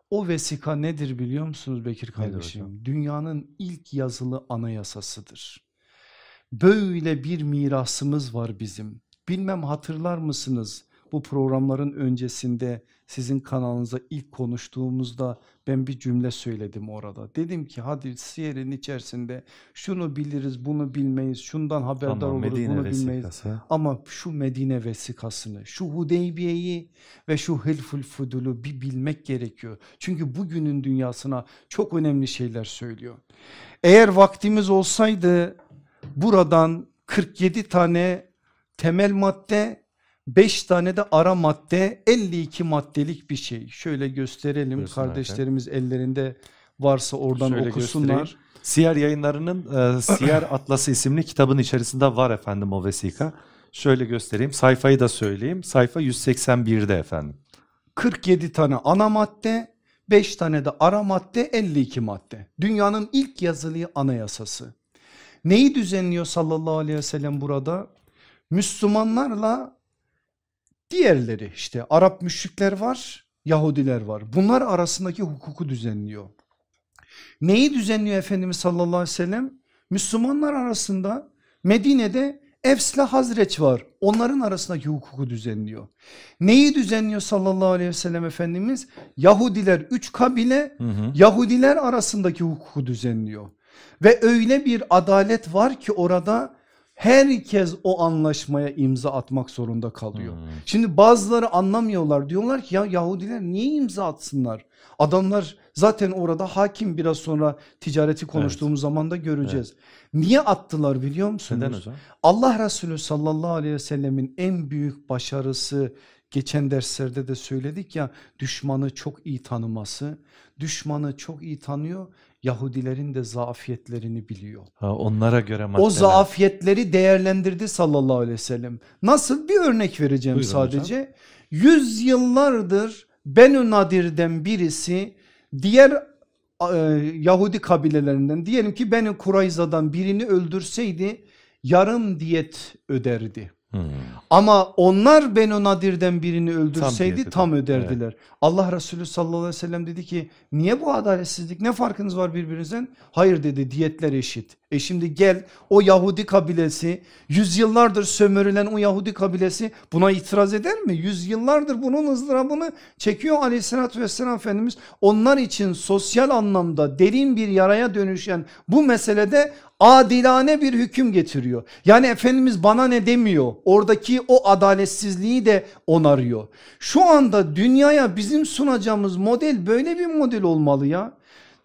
O vesika nedir biliyor musunuz Bekir kardeşim? Dünyanın ilk yazılı anayasasıdır. Böyle bir mirasımız var bizim. Bilmem hatırlar mısınız? Bu programların öncesinde sizin kanalınıza ilk konuştuğumuzda ben bir cümle söyledim orada. Dedim ki hadi siyerin içerisinde şunu biliriz bunu bilmeyiz şundan haberdar Tamam, oluruz Medine bunu bilmeyiz. vesikası. Ama şu Medine vesikasını, şu Hudeybiye'yi ve şu Hilful Fudul'u bir bilmek gerekiyor. Çünkü bugünün dünyasına çok önemli şeyler söylüyor. Eğer vaktimiz olsaydı buradan 47 tane temel madde, 5 tane de ara madde, 52 maddelik bir şey. Şöyle gösterelim Buyursunlar kardeşlerimiz ellerinde varsa oradan Şöyle okusunlar. göstereyim. Siyer yayınlarının e, Siyer Atlası isimli kitabın içerisinde var efendim o vesika. Şöyle göstereyim sayfayı da söyleyeyim. Sayfa 181'de efendim. 47 tane ana madde, 5 tane de ara madde, 52 madde. Dünyanın ilk yazılı anayasası. Neyi düzenliyor sallallahu aleyhi ve sellem burada? Müslümanlarla diğerleri işte Arap müşrikler var, Yahudiler var. Bunlar arasındaki hukuku düzenliyor. Neyi düzenliyor Efendimiz sallallahu aleyhi ve sellem? Müslümanlar arasında Medine'de Efs'le Hazreç var. Onların arasındaki hukuku düzenliyor. Neyi düzenliyor sallallahu aleyhi ve sellem Efendimiz? Yahudiler üç kabile Hı hı. Yahudiler arasındaki hukuku düzenliyor. Ve öyle bir adalet var ki orada herkes o anlaşmaya imza atmak zorunda kalıyor. Hmm. Şimdi bazıları anlamıyorlar diyorlar ki ya Yahudiler niye imza atsınlar? Adamlar zaten orada hakim biraz sonra ticareti konuştuğumuz zaman da göreceğiz. Niye attılar biliyor musunuz? Neden hocam? Allah Resulü sallallahu aleyhi ve sellemin en büyük başarısı geçen derslerde de söyledik ya düşmanı çok iyi tanıması. Düşmanı çok iyi tanıyor Yahudilerin de zafiyetlerini biliyor. Ha, onlara göre maddeler. O zafiyetleri değerlendirdi sallallahu aleyhi ve sellem. Nasıl bir örnek vereceğim Buyurun sadece. Yüz yıllardır Benü Nadir'den birisi diğer e, Yahudi kabilelerinden diyelim ki Benü Kurayza'dan birini öldürseydi yarım diyet öderdi. Hmm. Ama onlar Benu Nadir'den birini öldürseydi tam, öder. öderdiler. Allah Resulü sallallahu aleyhi ve sellem dedi ki niye bu adaletsizlik ne farkınız var birbirinizden? Hayır dedi diyetler eşit. E şimdi gel o Yahudi kabilesi yüzyıllardır sömürülen o Yahudi kabilesi buna itiraz eder mi? Yüzyıllardır bunun ızdırabını çekiyor aleyhissalatü vesselam Efendimiz. Onlar için sosyal anlamda derin bir yaraya dönüşen bu meselede adilane bir hüküm getiriyor. Yani Efendimiz bana ne demiyor. Oradaki o adaletsizliği de onarıyor. Şu anda dünyaya bizim sunacağımız model böyle bir model olmalı ya.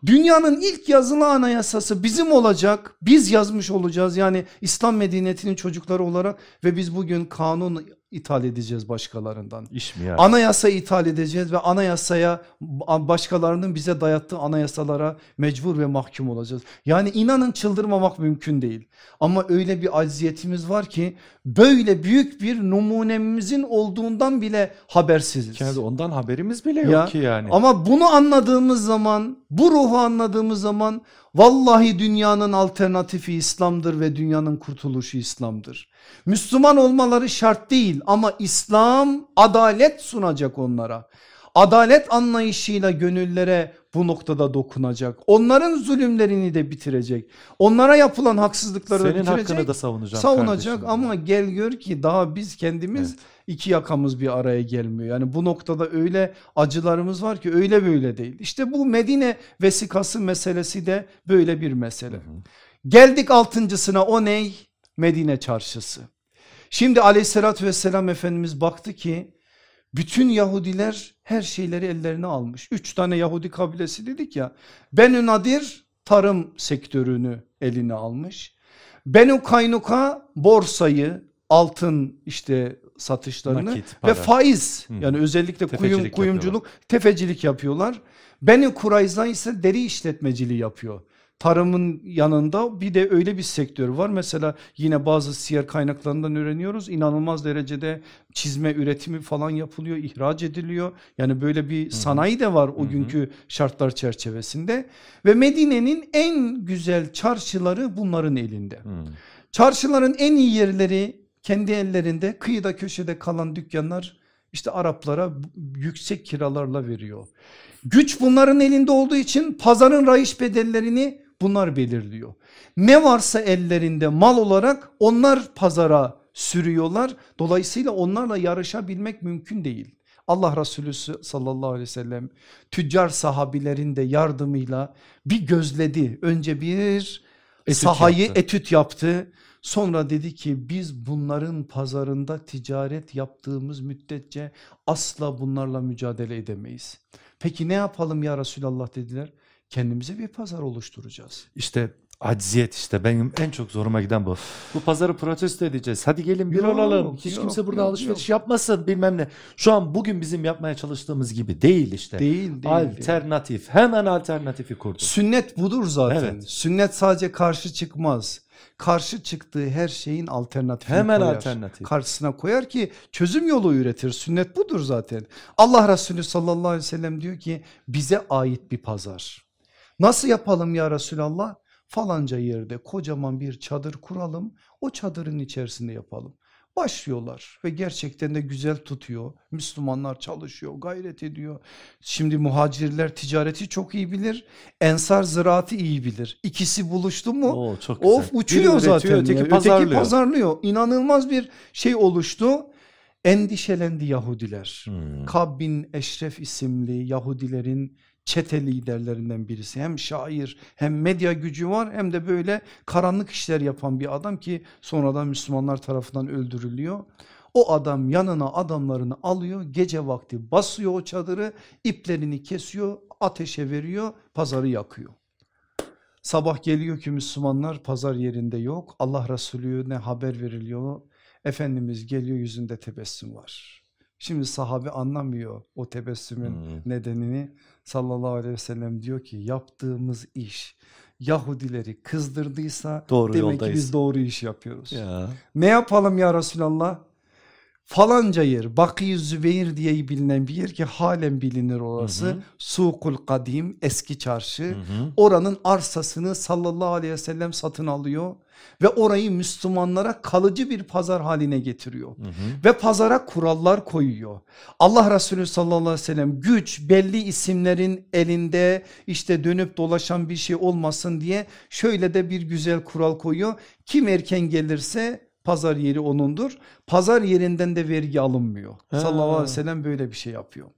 Dünyanın ilk yazılı anayasası bizim olacak. Biz yazmış olacağız yani İslam medeniyetinin çocukları olarak ve biz bugün kanun ithal edeceğiz başkalarından. İş mi ya? Anayasa ithal edeceğiz ve anayasaya başkalarının bize dayattığı anayasalara mecbur ve mahkum olacağız. Yani inanın çıldırmamak mümkün değil. Ama öyle bir acziyetimiz var ki böyle büyük bir numunemizin olduğundan bile habersiziz. Yani ondan haberimiz bile yok Ya, ki yani. Ama bunu anladığımız zaman bu ruhu anladığımız zaman vallahi dünyanın alternatifi İslam'dır ve dünyanın kurtuluşu İslam'dır. Müslüman olmaları şart değil ama İslam adalet sunacak onlara. Adalet anlayışıyla gönüllere bu noktada dokunacak. Onların zulümlerini de bitirecek. Onlara yapılan haksızlıkları da Senin bitirecek. hakkını da savunacağım savunacak kardeşim. ama gel gör ki daha biz kendimiz Evet. iki yakamız bir araya gelmiyor. Yani bu noktada öyle acılarımız var ki öyle böyle değil. İşte bu Medine vesikası meselesi de böyle bir mesele. Hı hı. Geldik altıncısına o ney? Medine çarşısı. Şimdi aleyhissalatü vesselam Efendimiz baktı ki bütün Yahudiler her şeyleri ellerine almış. Üç tane Yahudi kabilesi dedik ya. Benü Nadir tarım sektörünü eline almış. Benü Kaynuka borsayı altın işte satışlarını Nakit, ve faiz Hı. yani özellikle kuyum, kuyumculuk tefecilik yapıyorlar. Benü Kurayza ise deri işletmeciliği yapıyor. Tarımın yanında bir de öyle bir sektör var. Mesela yine bazı siyer kaynaklarından öğreniyoruz. İnanılmaz derecede çizme üretimi falan yapılıyor, ihraç ediliyor. Yani böyle bir sanayi de var o hı. günkü şartlar çerçevesinde. Ve Medine'nin en güzel çarşıları bunların elinde. Hı. Çarşıların en iyi yerleri kendi ellerinde kıyıda köşede kalan dükkanlar işte Araplara yüksek kiralarla veriyor. Güç bunların elinde olduğu için pazarın rayiç bedellerini bunlar belirliyor. Ne varsa ellerinde mal olarak onlar pazara sürüyorlar. Dolayısıyla onlarla yarışabilmek mümkün değil. Allah Resulü sallallahu aleyhi ve sellem tüccar sahabilerin de yardımıyla bir gözledi. Önce bir Etüt sahayı yaptı. etüt yaptı. Sonra dedi ki biz bunların pazarında ticaret yaptığımız müddetçe asla bunlarla mücadele edemeyiz. Peki ne yapalım ya Resulallah dediler. Kendimize bir pazar oluşturacağız. İşte acziyet işte benim en çok zoruma giden bu. Bu pazarı protesto edeceğiz. Hadi gelin bir Yok, olalım. Hiç yok, kimse burada yok, alışveriş yok. yapmasın bilmem ne. Şu an bugün bizim yapmaya çalıştığımız gibi değil işte. Değil değil. değil. Alternatif. Hemen alternatifi kurduk. Sünnet budur zaten. Evet. Sünnet sadece karşı çıkmaz. Karşı çıktığı her şeyin alternatifini Hemen koyar. alternatif. Karşısına koyar ki çözüm yolu üretir. Sünnet budur zaten. Allah Resulü sallallahu aleyhi ve sellem diyor ki bize ait bir pazar. Nasıl yapalım ya Resulallah? Falanca yerde kocaman bir çadır kuralım. O çadırın içerisinde yapalım. Başlıyorlar ve gerçekten de güzel tutuyor. Müslümanlar çalışıyor, gayret ediyor. Şimdi muhacirler ticareti çok iyi bilir. Ensar ziraatı iyi bilir. İkisi buluştu mu Oo, çok güzel. Of uçuyor Biri üretiyor, zaten. Öteki pazarlıyor. pazarlıyor. İnanılmaz bir şey oluştu. Endişelendi Yahudiler. Hmm. Kab bin Eşref isimli Yahudilerin çete liderlerinden birisi. Hem şair hem medya gücü var hem de böyle karanlık işler yapan bir adam ki sonradan Müslümanlar tarafından öldürülüyor. O adam yanına adamlarını alıyor gece vakti basıyor o çadırı iplerini kesiyor ateşe veriyor pazarı yakıyor. Sabah geliyor ki Müslümanlar pazar yerinde yok Allah Resulü'ne haber veriliyor Efendimiz geliyor yüzünde tebessüm var. Şimdi sahabe anlamıyor o tebessümün Hmm. nedenini sallallahu aleyhi ve sellem diyor ki yaptığımız iş Yahudileri kızdırdıysa Doğru demek yoldayız. ki biz doğru iş yapıyoruz. Ya. Ne yapalım ya Resulallah? Falanca yer Bakı Zübeyir diye bilinen bir yer ki halen bilinir orası. Hı hı. Sukul Kadim eski çarşı. Hı hı. Oranın arsasını sallallahu aleyhi ve sellem satın alıyor ve orayı Müslümanlara kalıcı bir pazar haline getiriyor. Hı hı. Ve pazara kurallar koyuyor. Allah Resulü sallallahu aleyhi ve sellem güç belli isimlerin elinde işte dönüp dolaşan bir şey olmasın diye şöyle de bir güzel kural koyuyor. Kim erken gelirse pazar yeri onundur. Pazar yerinden de vergi alınmıyor. Ha. Sallallahu aleyhi ve sellem böyle bir şey yapıyor.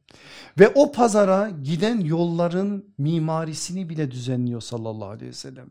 Ve o pazara giden yolların mimarisini bile düzenliyor sallallahu aleyhi ve sellem.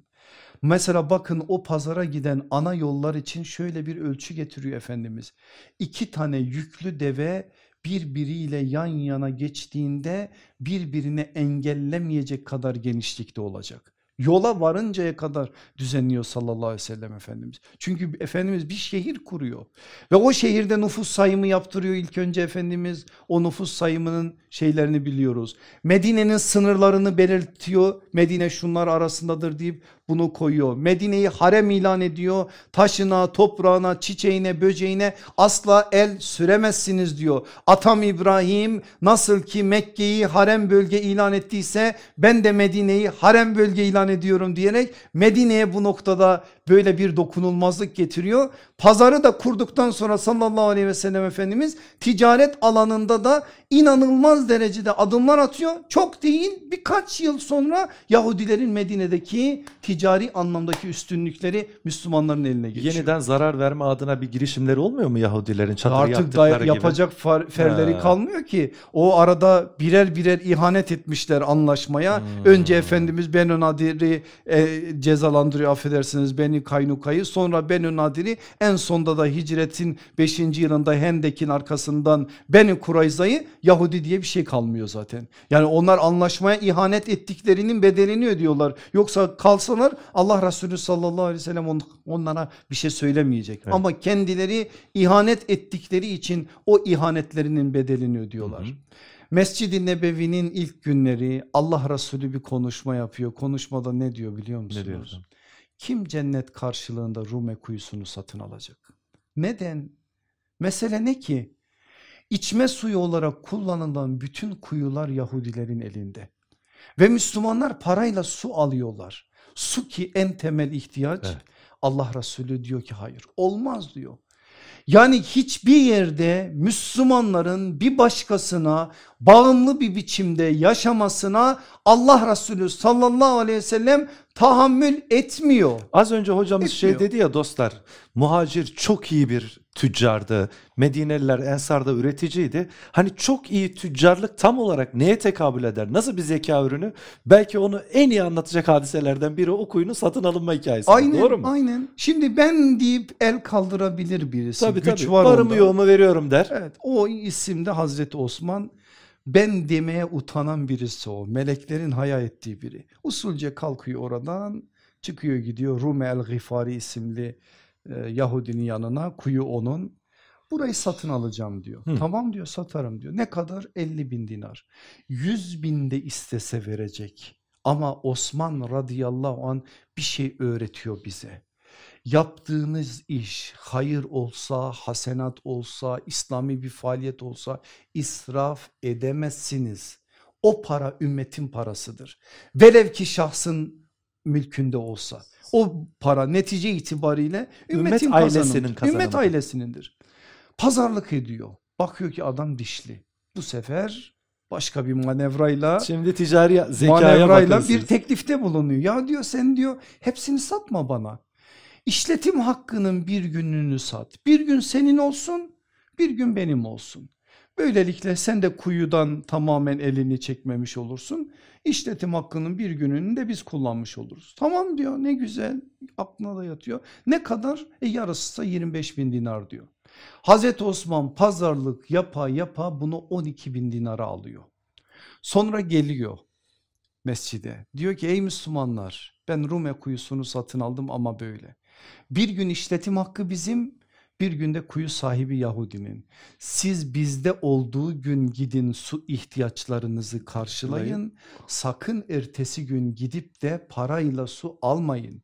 Mesela bakın o pazara giden ana yollar için şöyle bir ölçü getiriyor Efendimiz. İki tane yüklü deve birbiriyle yan yana geçtiğinde birbirini engellemeyecek kadar genişlikte olacak. Yola varıncaya kadar düzenliyor sallallahu aleyhi ve sellem Efendimiz. Çünkü Efendimiz bir şehir kuruyor ve o şehirde nüfus sayımı yaptırıyor ilk önce Efendimiz. O nüfus sayımının şeylerini biliyoruz. Medine'nin sınırlarını belirtiyor. Medine şunlar arasındadır deyip bunu koyuyor. Medine'yi harem ilan ediyor. Taşına, toprağına, çiçeğine, böceğine asla el süremezsiniz diyor. Atam İbrahim nasıl ki Mekke'yi harem bölge ilan ettiyse ben de Medine'yi harem bölge ilan ediyorum diyerek Medine'ye bu noktada böyle bir dokunulmazlık getiriyor. Pazarı da kurduktan sonra sallallahu aleyhi ve sellem Efendimiz ticaret alanında da inanılmaz derecede adımlar atıyor. Çok değil birkaç yıl sonra Yahudilerin Medine'deki ticari anlamdaki üstünlükleri Müslümanların eline geçiyor. Yeniden zarar verme adına bir girişimleri olmuyor mu Yahudilerin çadır Artık yaktıkları da gibi? yapacak far- ferleri Ha. kalmıyor ki. O arada birer birer ihanet etmişler anlaşmaya. Hmm. Önce Efendimiz Benu Nadir'i e, cezalandırıyor affedersiniz Beni Kaynuka'yı. Sonra Benu Nadir'i en sonda da hicretin 5. yılında Hendek'in arkasından Beni Kurayza'yı Yahudi diye bir şey kalmıyor zaten. Yani onlar anlaşmaya ihanet ettiklerinin bedelini ödüyorlar. Yoksa kalsalar Allah Resulü sallallahu aleyhi ve sellem on- onlara bir şey söylemeyecek. Evet. Ama kendileri ihanet ettikleri için o ihanetlerinin bedelini ödüyorlar. Hı hı. Mescid-i Nebevi'nin ilk günleri Allah Resulü bir konuşma yapıyor. Konuşmada ne diyor biliyor musunuz? Ne diyor? Kim cennet karşılığında Rume kuyusunu satın alacak? Neden? Mesele ne ki? İçme suyu olarak kullanılan bütün kuyular Yahudilerin elinde. Ve Müslümanlar parayla su alıyorlar. Su ki en temel ihtiyaç. Evet. Allah Resulü diyor ki hayır olmaz diyor. Yani hiçbir yerde Müslümanların bir başkasına bağımlı bir biçimde yaşamasına Allah Resulü sallallahu aleyhi ve sellem tahammül etmiyor. Az önce hocamız şey Etmiyor. dedi ya dostlar muhacir çok iyi bir tüccardı. Medineliler Ensar'da üreticiydi. Hani çok iyi tüccarlık tam olarak neye tekabül eder? Nasıl bir zeka ürünü? Belki onu en iyi anlatacak hadiselerden biri o kuyunun satın alınma hikayesi. Aynen Doğru mu? aynen. Şimdi ben deyip el kaldırabilir birisi. Tabii Güç tabii. var Varımı onda. yoğumu veriyorum der. Evet o isimde Hazreti Osman ben demeye utanan birisi o. Meleklerin haya ettiği biri. Usulce kalkıyor oradan çıkıyor gidiyor Rume el Gifari isimli e, Yahudinin yanına kuyu onun. Burayı satın alacağım diyor. Hı. Tamam diyor satarım diyor. Ne kadar? 50 bin dinar. 100 bin de istese verecek. Ama Osman radıyallahu an bir şey öğretiyor bize. Yaptığınız iş hayır olsa, hasenat olsa, İslami bir faaliyet olsa israf edemezsiniz. O para ümmetin parasıdır. Velev ki şahsın mülkünde olsa. O para netice itibariyle ümmetin Ümmet ailesinin kazanımıdır. Ümmet ailesinindir. Pazarlık ediyor. Bakıyor ki adam dişli. Bu sefer başka bir manevrayla Şimdi ticari zekaya manevrayla bir teklifte bulunuyor. Ya diyor sen diyor hepsini satma bana. İşletim hakkının bir gününü sat. Bir gün senin olsun bir gün benim olsun. Böylelikle sen de kuyudan tamamen elini çekmemiş olursun. İşletim hakkının bir gününü de biz kullanmış oluruz. Tamam diyor ne güzel aklına da yatıyor. Ne kadar? E yarısı da 25 bin dinar diyor. Hazreti Osman pazarlık yapa yapa bunu 12 bin dinara alıyor. Sonra geliyor mescide. Diyor ki ey Müslümanlar ben Rume kuyusunu satın aldım ama böyle. Bir gün işletim hakkı bizim bir günde kuyu sahibi Yahudinin. Siz bizde olduğu gün gidin su ihtiyaçlarınızı karşılayın. Sakın ertesi gün gidip de parayla su almayın.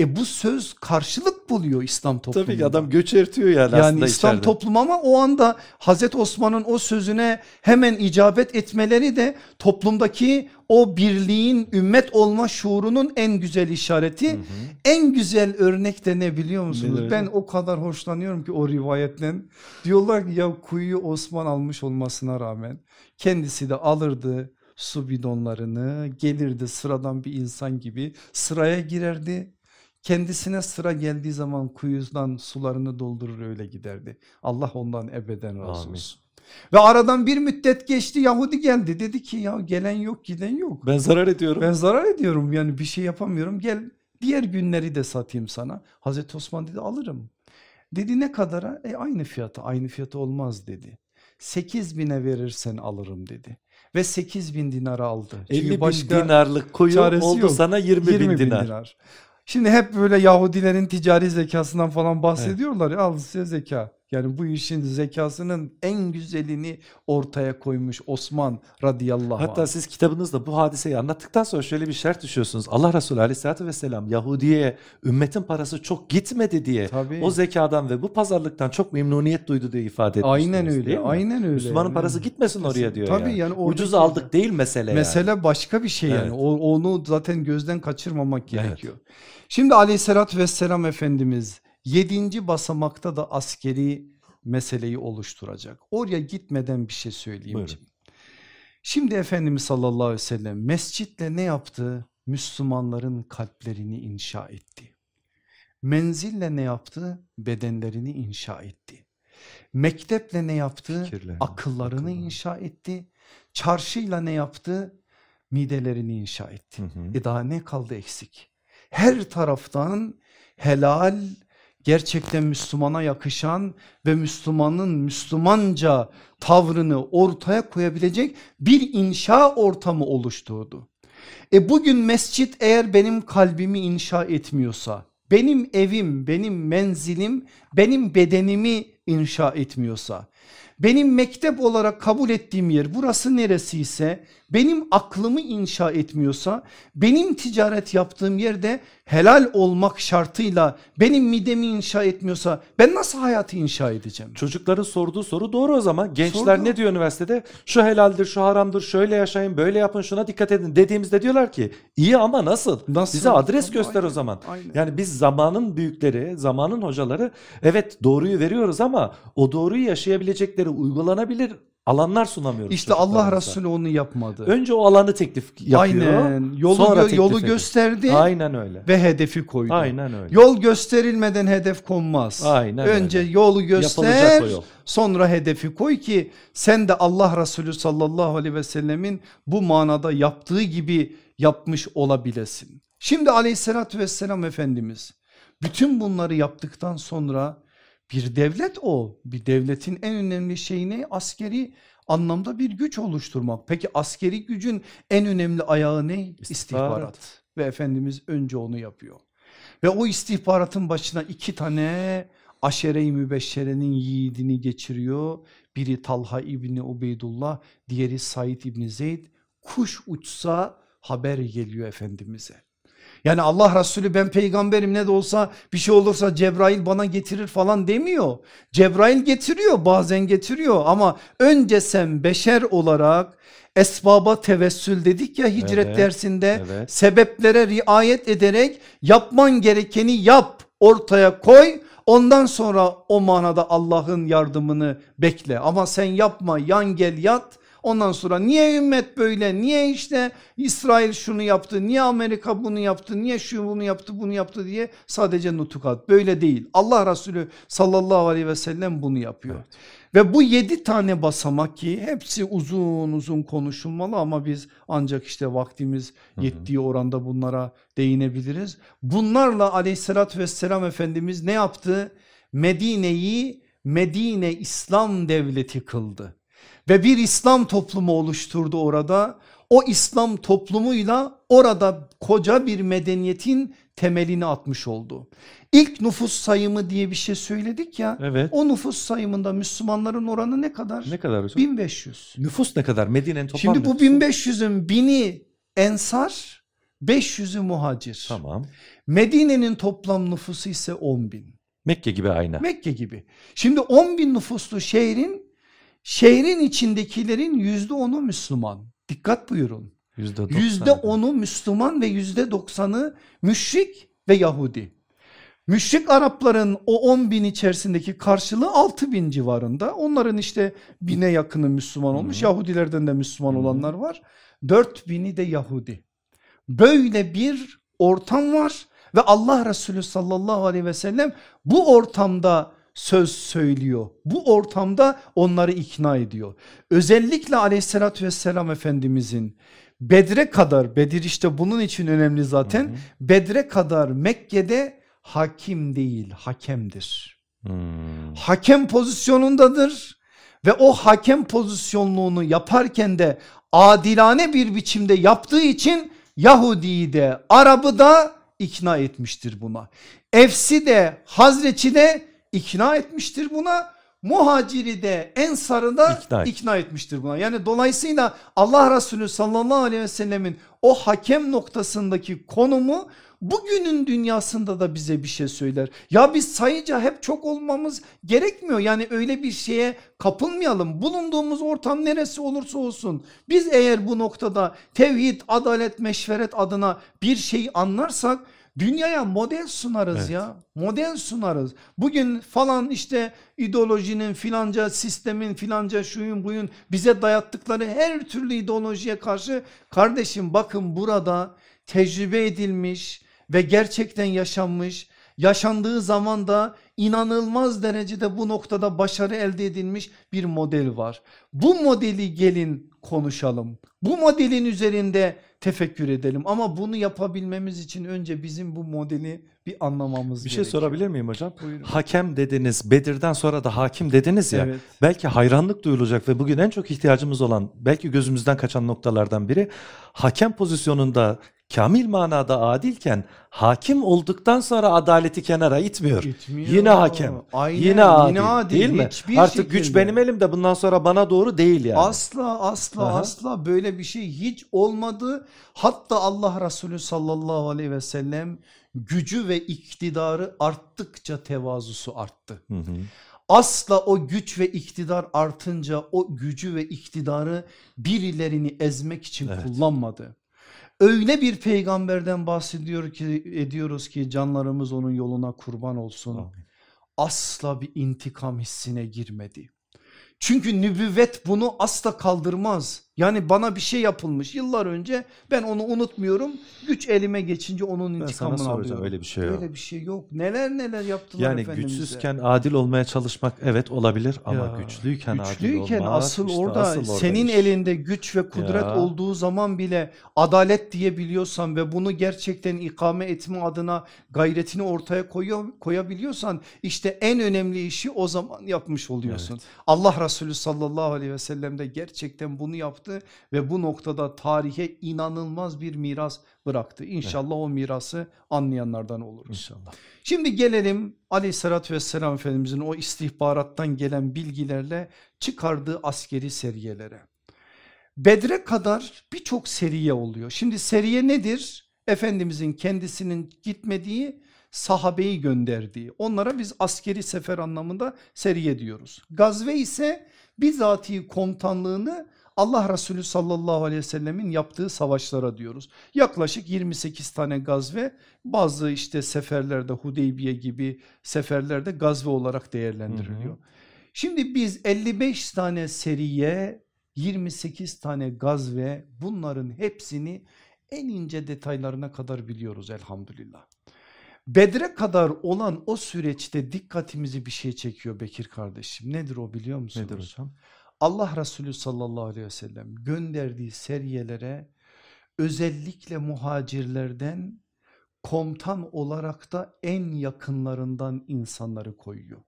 E bu söz karşılık buluyor İslam toplumunda. Tabii ki adam göç ertiyor yani, Yani aslında İslam içeride. toplumu ama o anda Hazreti Osman'ın o sözüne hemen icabet etmeleri de toplumdaki o birliğin ümmet olma şuurunun en güzel işareti. Hı hı. En güzel örnek de ne biliyor musunuz? Nedir Ben o kadar hoşlanıyorum ki o rivayetten. Diyorlar ki ya kuyuyu Osman almış olmasına rağmen kendisi de alırdı su bidonlarını gelirdi sıradan bir insan gibi sıraya girerdi. Kendisine sıra geldiği zaman kuyudan sularını doldurur öyle giderdi. Allah ondan ebeden razı Amin. olsun. Ve aradan bir müddet geçti Yahudi geldi dedi ki ya gelen yok giden yok. Ben zarar ediyorum. Ben zarar ediyorum yani bir şey yapamıyorum gel diğer günleri de satayım sana. Hazreti Osman dedi alırım. Dedi ne kadara? E aynı fiyata aynı fiyata olmaz dedi. 8 bine verirsen alırım dedi. Ve 8 bin dinar aldı. 50 bin dinarlık koyu oldu yok. sana 20, 20 bin, dinar. bin dinar. Şimdi hep böyle Yahudilerin ticari zekasından falan bahsediyorlar. Evet. Al size zeka. Yani bu işin zekasının en güzelini ortaya koymuş Osman radıyallahu anh. Hatta siz kitabınızda bu hadiseyi anlattıktan sonra şöyle bir şart düşüyorsunuz. Allah Resulü aleyhissalatü vesselam Yahudi'ye ümmetin parası çok gitmedi diye Tabii. o zekadan ve bu pazarlıktan çok memnuniyet duydu diye ifade etmiştiniz. Aynen öyle aynen öyle. Müslümanın yani. parası gitmesin oraya diyor Tabii yani. yani Ucuz aldık değil mesele Mesele yani. başka bir şey evet. yani. O, onu zaten gözden kaçırmamak gerekiyor. Evet. Şimdi aleyhissalatü vesselam Efendimiz yedinci basamakta da askeri meseleyi oluşturacak. Oraya gitmeden bir şey söyleyeyim. Buyurun. Şimdi Efendimiz sallallahu aleyhi ve sellem mescitle ne yaptı? Müslümanların kalplerini inşa etti. Menzille ne yaptı? Bedenlerini inşa etti. Mekteple ne yaptı? Fikirlerini, Akıllarını akıllarını. inşa etti. Çarşıyla ne yaptı? Midelerini inşa etti. Hı hı. E daha ne kaldı eksik? Her taraftan helal gerçekten Müslümana yakışan ve Müslümanın Müslümanca tavrını ortaya koyabilecek bir inşa ortamı oluşturdu. E bugün mescit eğer benim kalbimi inşa etmiyorsa, benim evim, benim menzilim, benim bedenimi inşa etmiyorsa, benim mektep olarak kabul ettiğim yer burası neresi ise benim aklımı inşa etmiyorsa benim ticaret yaptığım yerde helal olmak şartıyla benim midemi inşa etmiyorsa ben nasıl hayatı inşa edeceğim? Çocukların sorduğu soru doğru o zaman. Gençler Sordu. ne diyor üniversitede? Şu helaldir, şu haramdır, şöyle yaşayın, böyle yapın, şuna dikkat edin dediğimizde diyorlar ki iyi ama nasıl? nasıl? Bize adres göster aynen, o zaman. Aynen. Yani biz zamanın büyükleri, zamanın hocaları evet doğruyu veriyoruz ama o doğruyu yaşayabilecekleri uygulanabilir alanlar sunamıyoruz. İşte Allah Resulü onu yapmadı. Önce o alanı teklif yapıyor. Aynen. Yolu sonra yolu gösterdi. Aynen öyle. Ve hedefi koydu. Aynen öyle. Yol gösterilmeden hedef konmaz. Aynen Önce öyle. yolu göster. Yol. Sonra hedefi koy ki sen de Allah Resulü sallallahu aleyhi ve sellemin bu manada yaptığı gibi yapmış olabilesin. Şimdi aleyhissalatü vesselam Efendimiz bütün bunları yaptıktan sonra bir devlet o. Bir devletin en önemli şeyi ne? Askeri anlamda bir güç oluşturmak. Peki askeri gücün en önemli ayağı ne? İstihbarat. İstihbarat. Ve Efendimiz önce onu yapıyor. Ve o istihbaratın başına iki tane aşere-i mübeşşerenin yiğidini geçiriyor. Biri Talha İbni Ubeydullah, diğeri Said İbni Zeyd. Kuş uçsa haber geliyor Efendimiz'e. Yani Allah Resulü ben peygamberim ne de olsa bir şey olursa Cebrail bana getirir falan demiyor. Cebrail getiriyor bazen getiriyor ama önce sen beşer olarak esbaba tevessül dedik ya hicret evet, dersinde evet. sebeplere riayet ederek yapman gerekeni yap ortaya koy ondan sonra o manada Allah'ın yardımını bekle ama sen yapma yan gel yat Ondan sonra niye ümmet böyle niye işte İsrail şunu yaptı niye Amerika bunu yaptı niye şu bunu yaptı bunu yaptı diye sadece nutukat böyle değil. Allah Resulü sallallahu aleyhi ve sellem bunu yapıyor. Evet. Ve bu yedi tane basamak ki hepsi uzun uzun konuşulmalı ama biz ancak işte vaktimiz yettiği oranda bunlara değinebiliriz. Bunlarla aleyhissalatü vesselam Efendimiz ne yaptı? Medine'yi Medine İslam devleti kıldı ve bir İslam toplumu oluşturdu orada. O İslam toplumuyla orada koca bir medeniyetin temelini atmış oldu. İlk nüfus sayımı diye bir şey söyledik ya. Evet. O nüfus sayımında Müslümanların oranı ne kadar? Ne kadar hocam? 1500. Nüfus ne kadar? Medine'nin toplam Şimdi bu 1500'ün bini ensar 500'ü muhacir. Tamam. Medine'nin toplam nüfusu ise 10 bin. Mekke gibi aynı. Mekke gibi. Şimdi 10 bin nüfuslu şehrin Şehrin içindekilerin yüzde onu Müslüman. Dikkat buyurun. Yüzde onu Müslüman ve yüzde doksanı müşrik ve Yahudi. Müşrik Arapların o 10 bin içerisindeki karşılığı 6 bin civarında. Onların işte bine yakını Müslüman olmuş. -hı. Yahudilerden de Müslüman -hı. olanlar var. 4 bini de Yahudi. Böyle bir ortam var ve Allah Resulü sallallahu aleyhi ve sellem bu ortamda söz söylüyor. Bu ortamda onları ikna ediyor. Özellikle aleyhissalatü vesselam efendimizin Bedre kadar Bedir işte bunun için önemli zaten. Hı hı. Bedre kadar Mekke'de hakim değil hakemdir. Hmm. Hakem pozisyonundadır ve o hakem pozisyonluğunu yaparken de adilane bir biçimde yaptığı için Yahudi'yi de Arap'ı da ikna etmiştir buna. Efsi de Hazreç'i de ikna etmiştir buna. Muhaciri de Ensar'ı da İkna ikna, et. etmiştir buna. Yani dolayısıyla Allah Resulü sallallahu aleyhi ve sellemin o hakem noktasındaki konumu bugünün dünyasında da bize bir şey söyler. Ya biz sayıca hep çok olmamız gerekmiyor. Yani öyle bir şeye kapılmayalım. Bulunduğumuz ortam neresi olursa olsun. Biz eğer bu noktada tevhid, adalet, meşveret adına bir şey anlarsak Dünyaya model sunarız Evet. ya model sunarız. Bugün falan işte ideolojinin filanca sistemin filanca şuyun buyun bize dayattıkları her türlü ideolojiye karşı kardeşim bakın burada tecrübe edilmiş ve gerçekten yaşanmış yaşandığı zaman da inanılmaz derecede bu noktada başarı elde edilmiş bir model var. Bu modeli gelin konuşalım. Bu modelin üzerinde tefekkür edelim ama bunu yapabilmemiz için önce bizim bu modeli bir anlamamız Bir şey gerekiyor. sorabilir miyim hocam? Buyurun. Hakem dediniz, Bedir'den sonra da hakim dediniz ya. Evet. Belki hayranlık duyulacak ve bugün en çok ihtiyacımız olan belki gözümüzden kaçan noktalardan biri hakem pozisyonunda kamil manada adilken hakim olduktan sonra adaleti kenara itmiyor. Gitmiyor. Yine hakem. Aynen, yine adil, adil, değil mi? hiçbir Artık güç şekilde. benim elimde bundan sonra bana doğru değil yani. Asla asla Aha. asla böyle bir şey hiç olmadı. Hatta Allah Resulü sallallahu aleyhi ve sellem gücü ve iktidarı arttıkça tevazusu arttı. Hı hı. Asla o güç ve iktidar artınca o gücü ve iktidarı birilerini ezmek için Evet. kullanmadı. Öyle bir peygamberden bahsediyor ki ediyoruz ki canlarımız onun yoluna kurban olsun. Amin. Asla bir intikam hissine girmedi. Çünkü nübüvvet bunu asla kaldırmaz. Yani bana bir şey yapılmış yıllar önce ben onu unutmuyorum. Güç elime geçince onun Ben sana intikamını soracağım alıyorum. öyle bir şey yok. Öyle bir şey yok. Neler neler yaptılar Yani güçsüzken adil olmaya çalışmak evet olabilir ama Ya, güçlüyken, adil Güçlüyken olmak asıl işte orada asıl orada senin iş. elinde güç ve kudret Ya. olduğu zaman bile adalet diyebiliyorsan ve bunu gerçekten ikame etme adına gayretini ortaya koyuyor, koyabiliyorsan işte en önemli işi o zaman yapmış oluyorsun. Allah Resulü sallallahu aleyhi ve sellem de gerçekten bunu yaptı ve bu noktada tarihe inanılmaz bir miras bıraktı. İnşallah o mirası anlayanlardan oluruz. İnşallah. Şimdi gelelim aleyhissalatü vesselam Efendimizin o istihbarattan gelen bilgilerle çıkardığı askeri seriyelere. Bedre kadar birçok seriye oluyor. Şimdi seriye nedir? Efendimizin kendisinin gitmediği sahabeyi gönderdiği. Onlara biz askeri sefer anlamında seriye diyoruz. Gazve ise bizatihi komutanlığını Allah Resulü sallallahu aleyhi ve sellemin yaptığı savaşlara diyoruz. Yaklaşık 28 tane gazve bazı işte seferlerde Hudeybiye gibi seferlerde gazve olarak değerlendiriliyor. Şimdi biz 55 tane seriye 28 tane gazve bunların hepsini en ince detaylarına kadar biliyoruz elhamdülillah. Bedre kadar olan o süreçte dikkatimizi bir şey çekiyor Bekir kardeşim. Nedir o biliyor musunuz? Nedir hocam? Allah Resulü sallallahu aleyhi ve sellem gönderdiği seriyelere özellikle muhacirlerden komutan olarak da en yakınlarından insanları koyuyor.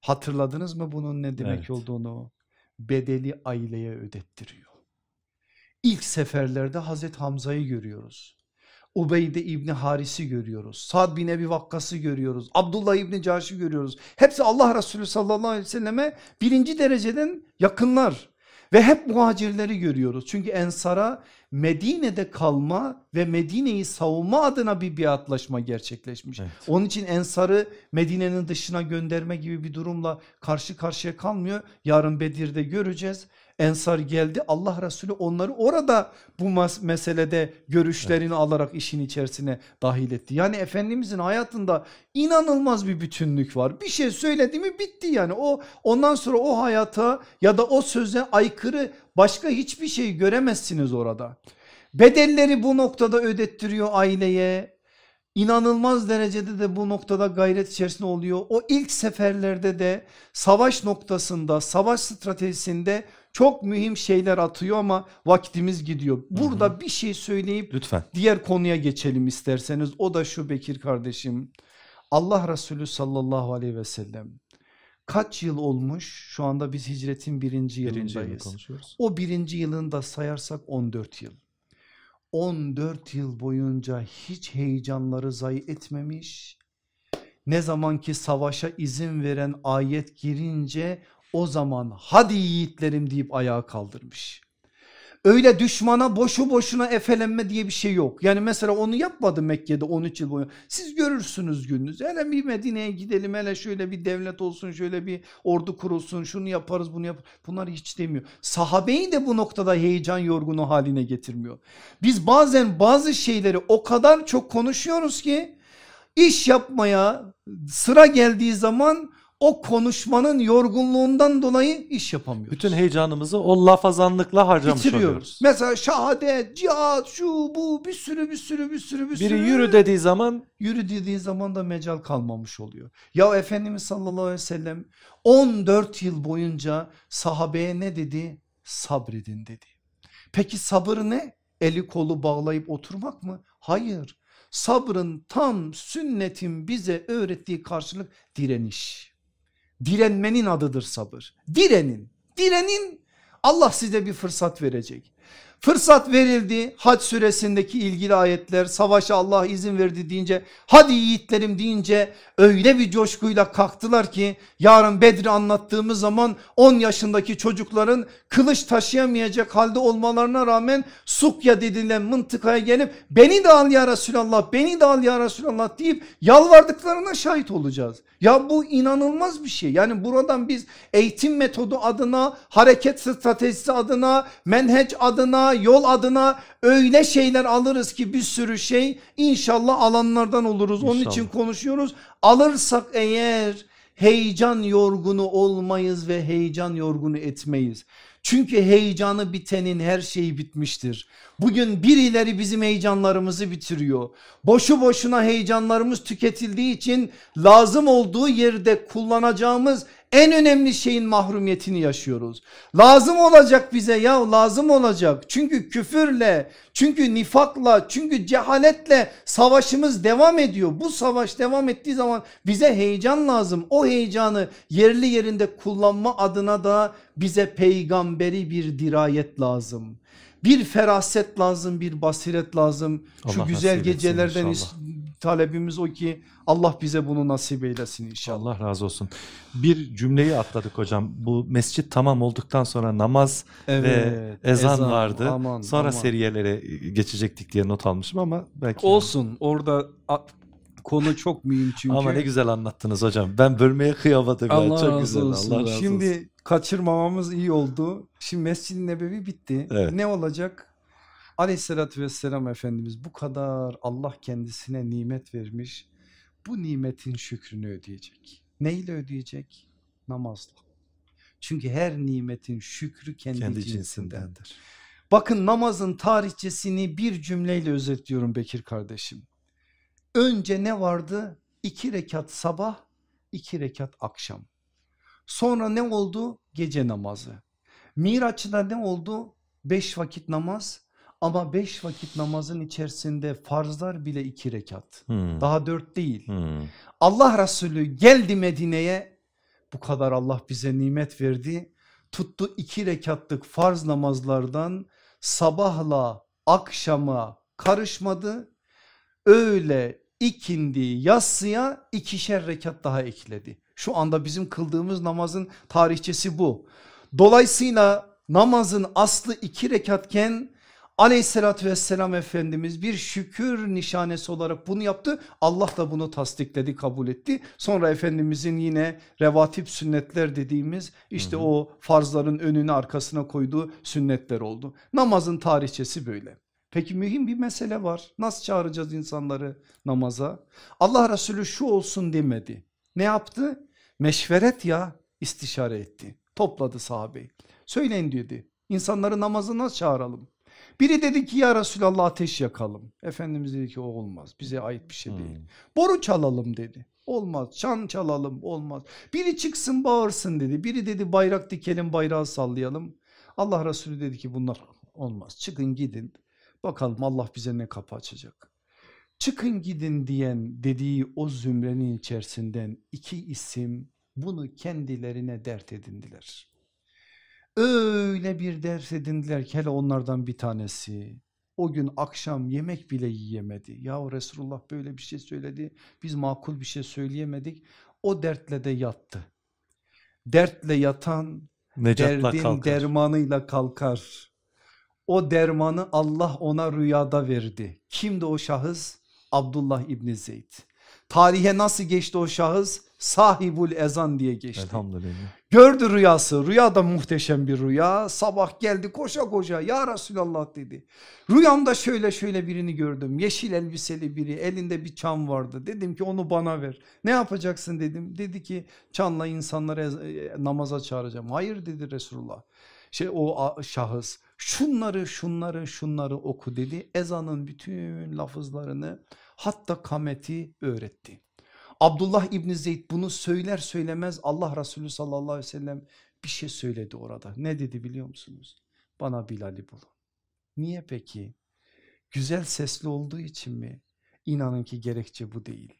Hatırladınız mı bunun ne demek Evet. olduğunu? Bedeli aileye ödettiriyor. İlk seferlerde Hazreti Hamza'yı görüyoruz. Ubeyde İbni Haris'i görüyoruz. Sad bin Ebi Vakkas'ı görüyoruz. Abdullah İbni Caş'ı görüyoruz. Hepsi Allah Resulü sallallahu aleyhi ve selleme birinci dereceden yakınlar. Ve hep muhacirleri görüyoruz. Çünkü Ensar'a Medine'de kalma ve Medine'yi savunma adına bir biatlaşma gerçekleşmiş. Evet. Onun için Ensar'ı Medine'nin dışına gönderme gibi bir durumla karşı karşıya kalmıyor. Yarın Bedir'de göreceğiz. Ensar geldi Allah Resulü onları orada bu meselede görüşlerini alarak işin içerisine dahil etti. Yani Efendimizin hayatında inanılmaz bir bütünlük var. Bir şey söyledi mi bitti yani. O ondan sonra o hayata ya da o söze aykırı başka hiçbir şey göremezsiniz orada. Bedelleri bu noktada ödettiriyor aileye. İnanılmaz derecede de bu noktada gayret içerisinde oluyor. O ilk seferlerde de savaş noktasında, savaş stratejisinde çok mühim şeyler atıyor ama vaktimiz gidiyor. Burada bir şey söyleyip Lütfen. diğer konuya geçelim isterseniz. O da şu Bekir kardeşim. Allah Resulü sallallahu aleyhi ve sellem Kaç yıl olmuş? Şu anda biz hicretin birinci Birinci yılındayız. konuşuyoruz. O birinci yılını da sayarsak 14 yıl. 14 yıl boyunca hiç heyecanları zayi etmemiş. Ne zaman ki savaşa izin veren ayet girince o zaman hadi yiğitlerim deyip ayağa kaldırmış. Öyle düşmana boşu boşuna efelenme diye bir şey yok. Yani mesela onu yapmadı Mekke'de 13 yıl boyunca. Siz görürsünüz gününüz. Hele bir Medine'ye gidelim hele şöyle bir devlet olsun şöyle bir ordu kurulsun şunu yaparız bunu yap. Bunları hiç demiyor. Sahabeyi de bu noktada heyecan yorgunu haline getirmiyor. Biz bazen bazı şeyleri o kadar çok konuşuyoruz ki iş yapmaya sıra geldiği zaman o konuşmanın yorgunluğundan dolayı iş yapamıyoruz. Bütün heyecanımızı o lafazanlıkla harcamış bitiriyoruz. oluyoruz. Mesela şehadet, cihat, şu bu bir sürü bir sürü bir sürü bir Biri sürü. yürü dediği zaman Yürü dediği zaman da mecal kalmamış oluyor. Ya Efendimiz sallallahu aleyhi ve sellem 14 yıl boyunca sahabeye ne dedi? Sabredin dedi. Peki sabır ne? Eli kolu bağlayıp oturmak mı? Hayır. Sabrın tam sünnetin bize öğrettiği karşılık direniş. Direnmenin adıdır sabır. Direnin. Direnin Allah size bir fırsat verecek. Fırsat verildi hac süresindeki ilgili ayetler savaşa Allah izin verdi deyince hadi yiğitlerim deyince öyle bir coşkuyla kalktılar ki yarın Bedri anlattığımız zaman 10 yaşındaki çocukların kılıç taşıyamayacak halde olmalarına rağmen Sukya dedilen mıntıkaya gelip beni de al ya Resulallah beni de al ya Resulallah deyip yalvardıklarına şahit olacağız. Ya bu inanılmaz bir şey yani buradan biz eğitim metodu adına hareket stratejisi adına menheç adına yol adına öyle şeyler alırız ki bir sürü şey inşallah alanlardan oluruz. Onun İnşallah. için konuşuyoruz. Alırsak eğer heyecan yorgunu olmayız ve heyecan yorgunu etmeyiz. Çünkü heyecanı bitenin her şeyi bitmiştir. Bugün birileri bizim heyecanlarımızı bitiriyor. Boşu boşuna heyecanlarımız tüketildiği için lazım olduğu yerde kullanacağımız en önemli şeyin mahrumiyetini yaşıyoruz. Lazım olacak bize ya lazım olacak. Çünkü küfürle, çünkü nifakla, çünkü cehaletle savaşımız devam ediyor. Bu savaş devam ettiği zaman bize heyecan lazım. O heyecanı yerli yerinde kullanma adına da bize peygamberi bir dirayet lazım. Bir feraset lazım, bir basiret lazım. Şu Allah güzel nasip etsin gecelerden inşallah. Talebimiz o ki Allah bize bunu nasip eylesin inşallah. Allah razı olsun. Bir cümleyi atladık hocam. Bu mescit tamam olduktan sonra namaz ve ezan, vardı. aman, sonra aman. seriyelere geçecektik diye not almışım ama belki Olsun orada a- konu çok mühim çünkü. Ama ne güzel anlattınız hocam. Ben bölmeye kıyamadım. ya. Allah Çok razı güzel. olsun. Allah razı olsun. Şimdi kaçırmamamız iyi oldu. Şimdi Mescid-i Nebevi bitti. Evet. Ne olacak? Aleyhissalatü vesselam Efendimiz bu kadar Allah kendisine nimet vermiş. Bu nimetin şükrünü ödeyecek. Neyle ödeyecek? Namazla. Çünkü her nimetin şükrü kendi, kendi cinsinden. cinsindendir. Bakın namazın tarihçesini bir cümleyle özetliyorum Bekir kardeşim. Önce ne vardı? İki rekat sabah, iki rekat akşam. Sonra ne oldu? Gece namazı. Miraç'ta ne oldu? Beş vakit namaz ama beş vakit namazın içerisinde farzlar bile iki rekat. Hmm. Daha dört değil. Hmm. Allah Resulü geldi Medine'ye bu kadar Allah bize nimet verdi. Tuttu iki rekatlık farz namazlardan sabahla akşama karışmadı. Öyle ikindi yatsıya ikişer rekat daha ekledi. Şu anda bizim kıldığımız namazın tarihçesi bu. Dolayısıyla namazın aslı iki rekatken Aleyhissalatü vesselam Efendimiz bir şükür nişanesi olarak bunu yaptı. Allah da bunu tasdikledi kabul etti. Sonra Efendimizin yine revatip sünnetler dediğimiz işte Hı hı. o farzların önüne arkasına koyduğu sünnetler oldu. Namazın tarihçesi böyle. Peki mühim bir mesele var. Nasıl çağıracağız insanları namaza? Allah Resulü şu olsun demedi. Ne yaptı? Meşveret ya istişare etti. Topladı sahabeyi. Söyleyin dedi. İnsanları namazı nasıl çağıralım? Biri dedi ki ya Resulallah ateş yakalım. Efendimiz dedi ki o olmaz bize ait bir şey değil. Hmm. Boru çalalım dedi. Olmaz çan çalalım olmaz. Biri çıksın bağırsın dedi. Biri dedi bayrak dikelim bayrağı sallayalım. Allah Resulü dedi ki bunlar olmaz. Çıkın gidin bakalım Allah bize ne kapı açacak. Çıkın gidin diyen dediği o zümrenin içerisinden iki isim Bunu kendilerine dert edindiler. Öyle bir ders edindiler ki hele onlardan bir tanesi o gün akşam yemek bile yiyemedi. Ya Resulullah böyle bir şey söyledi biz makul bir şey söyleyemedik. O dertle de yattı. Dertle yatan Necat'la derdin kalkar. dermanıyla kalkar. O dermanı Allah ona rüyada verdi. Kimdi o şahıs? Abdullah İbni Zeyd. Tarihe nasıl geçti o şahıs? Sahibul ezan diye geçti. Elhamdülillah. Gördü rüyası. Rüya da muhteşem bir rüya. Sabah geldi koşa koşa ya Resulallah dedi. Rüyamda şöyle şöyle birini gördüm. Yeşil elbiseli biri elinde bir çam vardı. Dedim ki onu bana ver. Ne yapacaksın dedim. Dedi ki çanla insanları ez- namaza çağıracağım. Hayır dedi Resulullah. Şey o şahıs şunları şunları şunları oku dedi. Ezanın bütün lafızlarını hatta kameti öğretti. Abdullah İbni Zeyd bunu söyler söylemez Allah Resulü sallallahu aleyhi ve sellem bir şey söyledi orada. Ne dedi biliyor musunuz? Bana Bilal'i bulun. Niye peki? Güzel sesli olduğu için mi? İnanın ki gerekçe bu değil.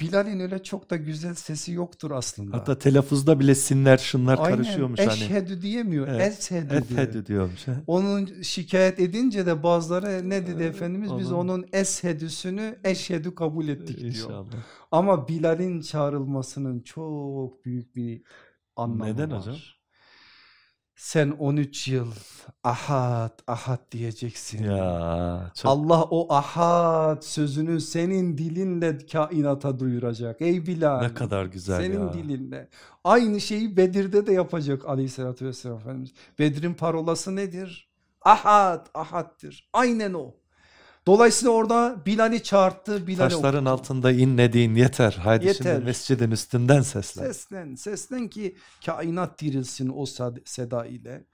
Bilal'in öyle çok da güzel sesi yoktur aslında. Hatta telaffuzda bile sinler şunlar Aynen karışıyormuş hani. eşhedü diyemiyor. Evet, Eshedü diyor. Efhedü diyormuş. he. Onun şikayet edince de bazıları ne dedi Efendimiz biz onun- onun eshedüsünü eşhedü kabul ettik diyor. İnşallah. Ama Bilal'in çağrılmasının çok büyük bir anlamı Neden var. hocam? Sen 13 yıl ahad ahad diyeceksin. Ya çok Allah o ahad sözünü senin dilinle kainata duyuracak. Ey Bilal. ne kadar güzel senin ya. dilinle. Aynı şeyi Bedir'de de yapacak aleyhissalatü vesselam Efendimiz. Bedir'in parolası nedir? Ahad, ahaddir. Aynen o. Dolayısıyla orada Bilal'i çağırttı. Bilal'i Taşların altında inlediğin yeter. Haydi Yeter. şimdi mescidin üstünden seslen. Seslen, seslen ki kainat dirilsin o seda ile.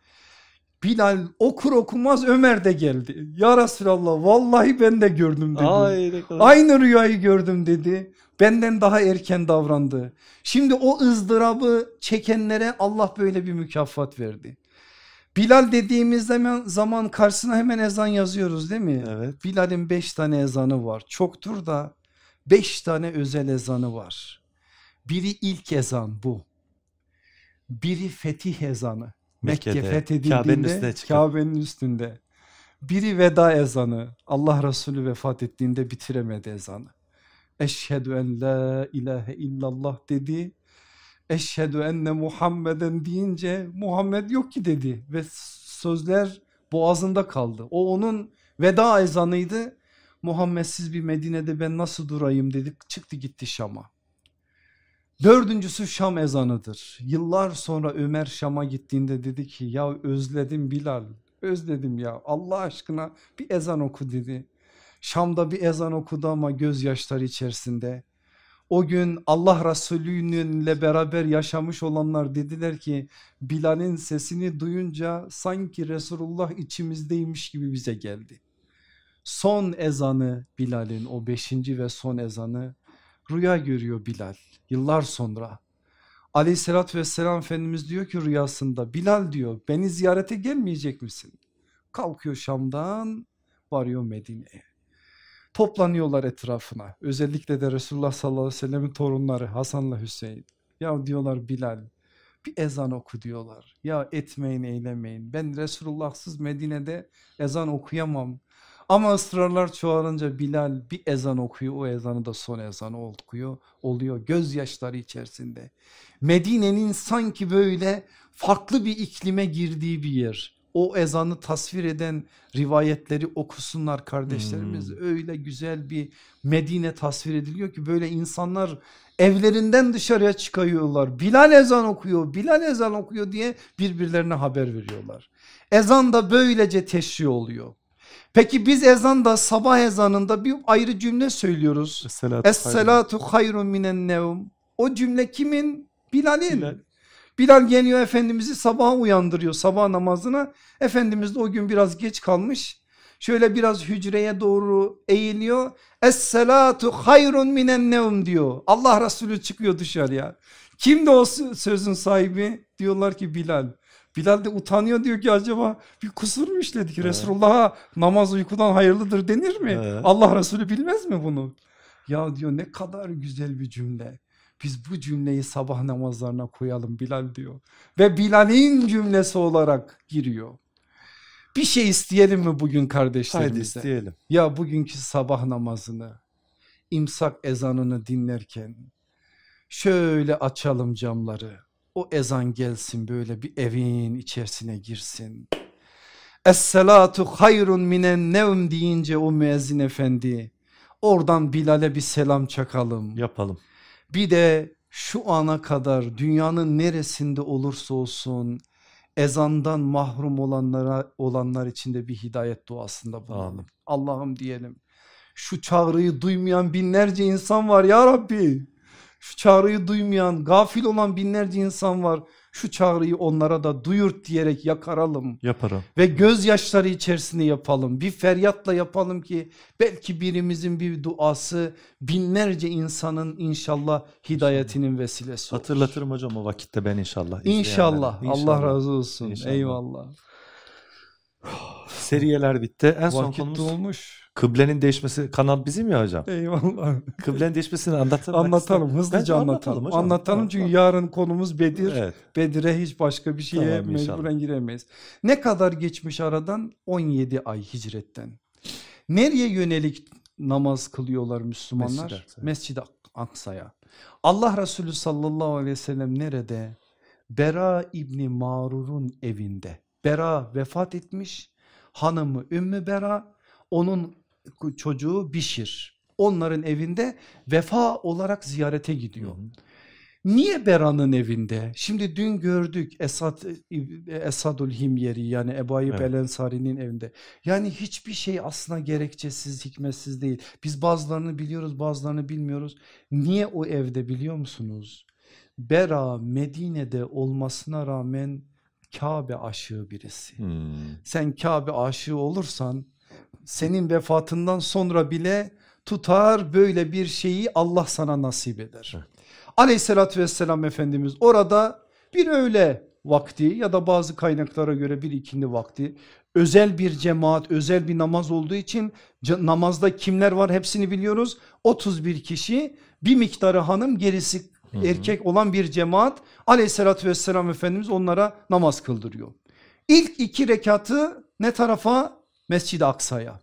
Bilal okur okumaz Ömer de geldi. Ya Resulallah vallahi ben de gördüm dedi. Ay. Aynı rüyayı gördüm dedi. Benden daha erken davrandı. Şimdi o ızdırabı çekenlere Allah böyle bir mükafat verdi. Bilal dediğimiz zaman, zaman karşısına hemen ezan yazıyoruz değil mi? Evet. Bilal'in beş tane ezanı var. Çoktur da beş tane özel ezanı var. Biri ilk ezan bu. Biri fetih ezanı. Mekke Mekke'de, Kabe'nin fethedildiğinde üstüne çıkıp. Kabe'nin üstünde. Biri veda ezanı. Allah Resulü vefat ettiğinde bitiremedi ezanı. Eşhedü en la ilahe illallah dedi. Eşhedü enne Muhammeden deyince Muhammed yok ki dedi ve sözler boğazında kaldı. O onun veda ezanıydı. Muhammedsiz bir Medine'de ben nasıl durayım dedi çıktı gitti Şam'a. Dördüncüsü Şam ezanıdır. Yıllar sonra Ömer Şam'a gittiğinde dedi ki ya özledim Bilal özledim ya Allah aşkına bir ezan oku dedi. Şam'da bir ezan okudu ama gözyaşları içerisinde. O gün Allah Resulü'yle beraber yaşamış olanlar dediler ki Bilal'in sesini duyunca sanki Resulullah içimizdeymiş gibi bize geldi. Son ezanı Bilal'in o beşinci ve son ezanı rüya görüyor Bilal yıllar sonra. Aleyhissalatü vesselam Efendimiz diyor ki rüyasında Bilal diyor beni ziyarete gelmeyecek misin? Kalkıyor Şam'dan varıyor Medine'ye. Toplanıyorlar etrafına özellikle de Resulullah sallallahu aleyhi ve sellemin torunları Hasan'la Hüseyin. Ya diyorlar Bilal bir ezan oku diyorlar. Ya etmeyin eylemeyin ben Resulullahsız Medine'de ezan okuyamam. Ama ısrarlar çoğalınca Bilal bir ezan okuyor o ezanı da son ezanı okuyor oluyor gözyaşları içerisinde. Medine'nin sanki böyle farklı bir iklime girdiği bir yer. O ezanı tasvir eden rivayetleri okusunlar kardeşlerimiz. Hmm. Öyle güzel bir Medine tasvir ediliyor ki böyle insanlar evlerinden dışarıya çıkıyorlar. Bilal ezan okuyor, Bilal ezan okuyor diye birbirlerine haber veriyorlar. Ezan da böylece teşri oluyor. Peki biz ezanda sabah ezanında bir ayrı cümle söylüyoruz. Es-salatu Es salatu hayrun minen nevm. O cümle kimin? Bilal'in. Bilal. Bilal geliyor Efendimiz'i sabaha uyandırıyor sabah namazına. Efendimiz de o gün biraz geç kalmış. Şöyle biraz hücreye doğru eğiliyor. Es salatu hayrun minen nevm diyor. Allah Resulü çıkıyor dışarıya. Kimdi o sö- sözün sahibi? Diyorlar ki Bilal. Bilal de utanıyor diyor ki acaba bir kusur mu işledik? Evet. Resulullah'a namaz uykudan hayırlıdır denir mi? Evet. Allah Resulü bilmez mi bunu? Ya diyor ne kadar güzel bir cümle. Biz bu cümleyi sabah namazlarına koyalım Bilal diyor. Ve Bilal'in cümlesi olarak giriyor. Bir şey isteyelim mi bugün kardeşlerimizden? Haydi isteyelim. Ya bugünkü sabah namazını imsak ezanını dinlerken şöyle açalım camları. O ezan gelsin böyle bir evin içerisine girsin. Es-salatu hayrun minen nevm deyince o müezzin efendi oradan Bilal'e bir selam çakalım. Yapalım. Bir de şu ana kadar dünyanın neresinde olursa olsun ezandan mahrum olanlara olanlar için de bir hidayet duasında bulunalım. Allah'ım diyelim. Şu çağrıyı duymayan binlerce insan var ya Rabbi. Şu çağrıyı duymayan gafil olan binlerce insan var. Şu çağrıyı onlara da duyurt diyerek yakaralım Yaparım. ve gözyaşları içerisinde yapalım. Bir feryatla yapalım ki belki birimizin bir duası binlerce insanın inşallah hidayetinin vesilesi olur. Hatırlatırım hocam o vakitte ben inşallah. İnşallah. izleyenlere. Allah İnşallah. razı olsun. İnşallah. Eyvallah. Seriyeler bitti. En son Vakit konumuz dolmuş. Kıblenin değişmesi. Kanal bizim ya hocam. Eyvallah. Kıblenin değişmesini anlatır Anlatalım hızlıca Bence anlatalım. hocam. Anlatalım çünkü yarın konumuz Bedir. Evet. Bedir'e hiç başka bir şeye Tamam, inşallah. mecburen giremeyiz. Ne kadar geçmiş aradan? 17 ay hicretten. Nereye yönelik namaz kılıyorlar Müslümanlar? Mescid-i Aksa'ya. Allah Resulü sallallahu aleyhi ve sellem nerede? Bera İbni Marur'un evinde. Bera vefat etmiş. Hanımı Ümmü Bera, onun çocuğu Bişir. Onların evinde vefa olarak ziyarete gidiyor. Hı hı. Niye Bera'nın evinde? Şimdi dün gördük Esad Esadul Himyeri yani Ebu Ayyub Evet. El Ensari'nin evinde. Yani hiçbir şey aslında gerekçesiz, hikmetsiz değil. Biz bazılarını biliyoruz, bazılarını bilmiyoruz. Niye o evde biliyor musunuz? Bera Medine'de olmasına rağmen Kabe aşığı birisi. Hmm. Sen Kabe aşığı olursan senin vefatından sonra bile tutar böyle bir şeyi Allah sana nasip eder. Evet. Aleyhissalatü vesselam Efendimiz orada bir öğle vakti ya da bazı kaynaklara göre bir ikindi vakti özel bir cemaat özel bir namaz olduğu için namazda kimler var hepsini biliyoruz 31 kişi bir miktarı hanım gerisi Hı hı. erkek olan bir cemaat aleyhissalatü vesselam Efendimiz onlara namaz kıldırıyor. İlk iki rekatı ne tarafa? Mescid-i Aksa'ya.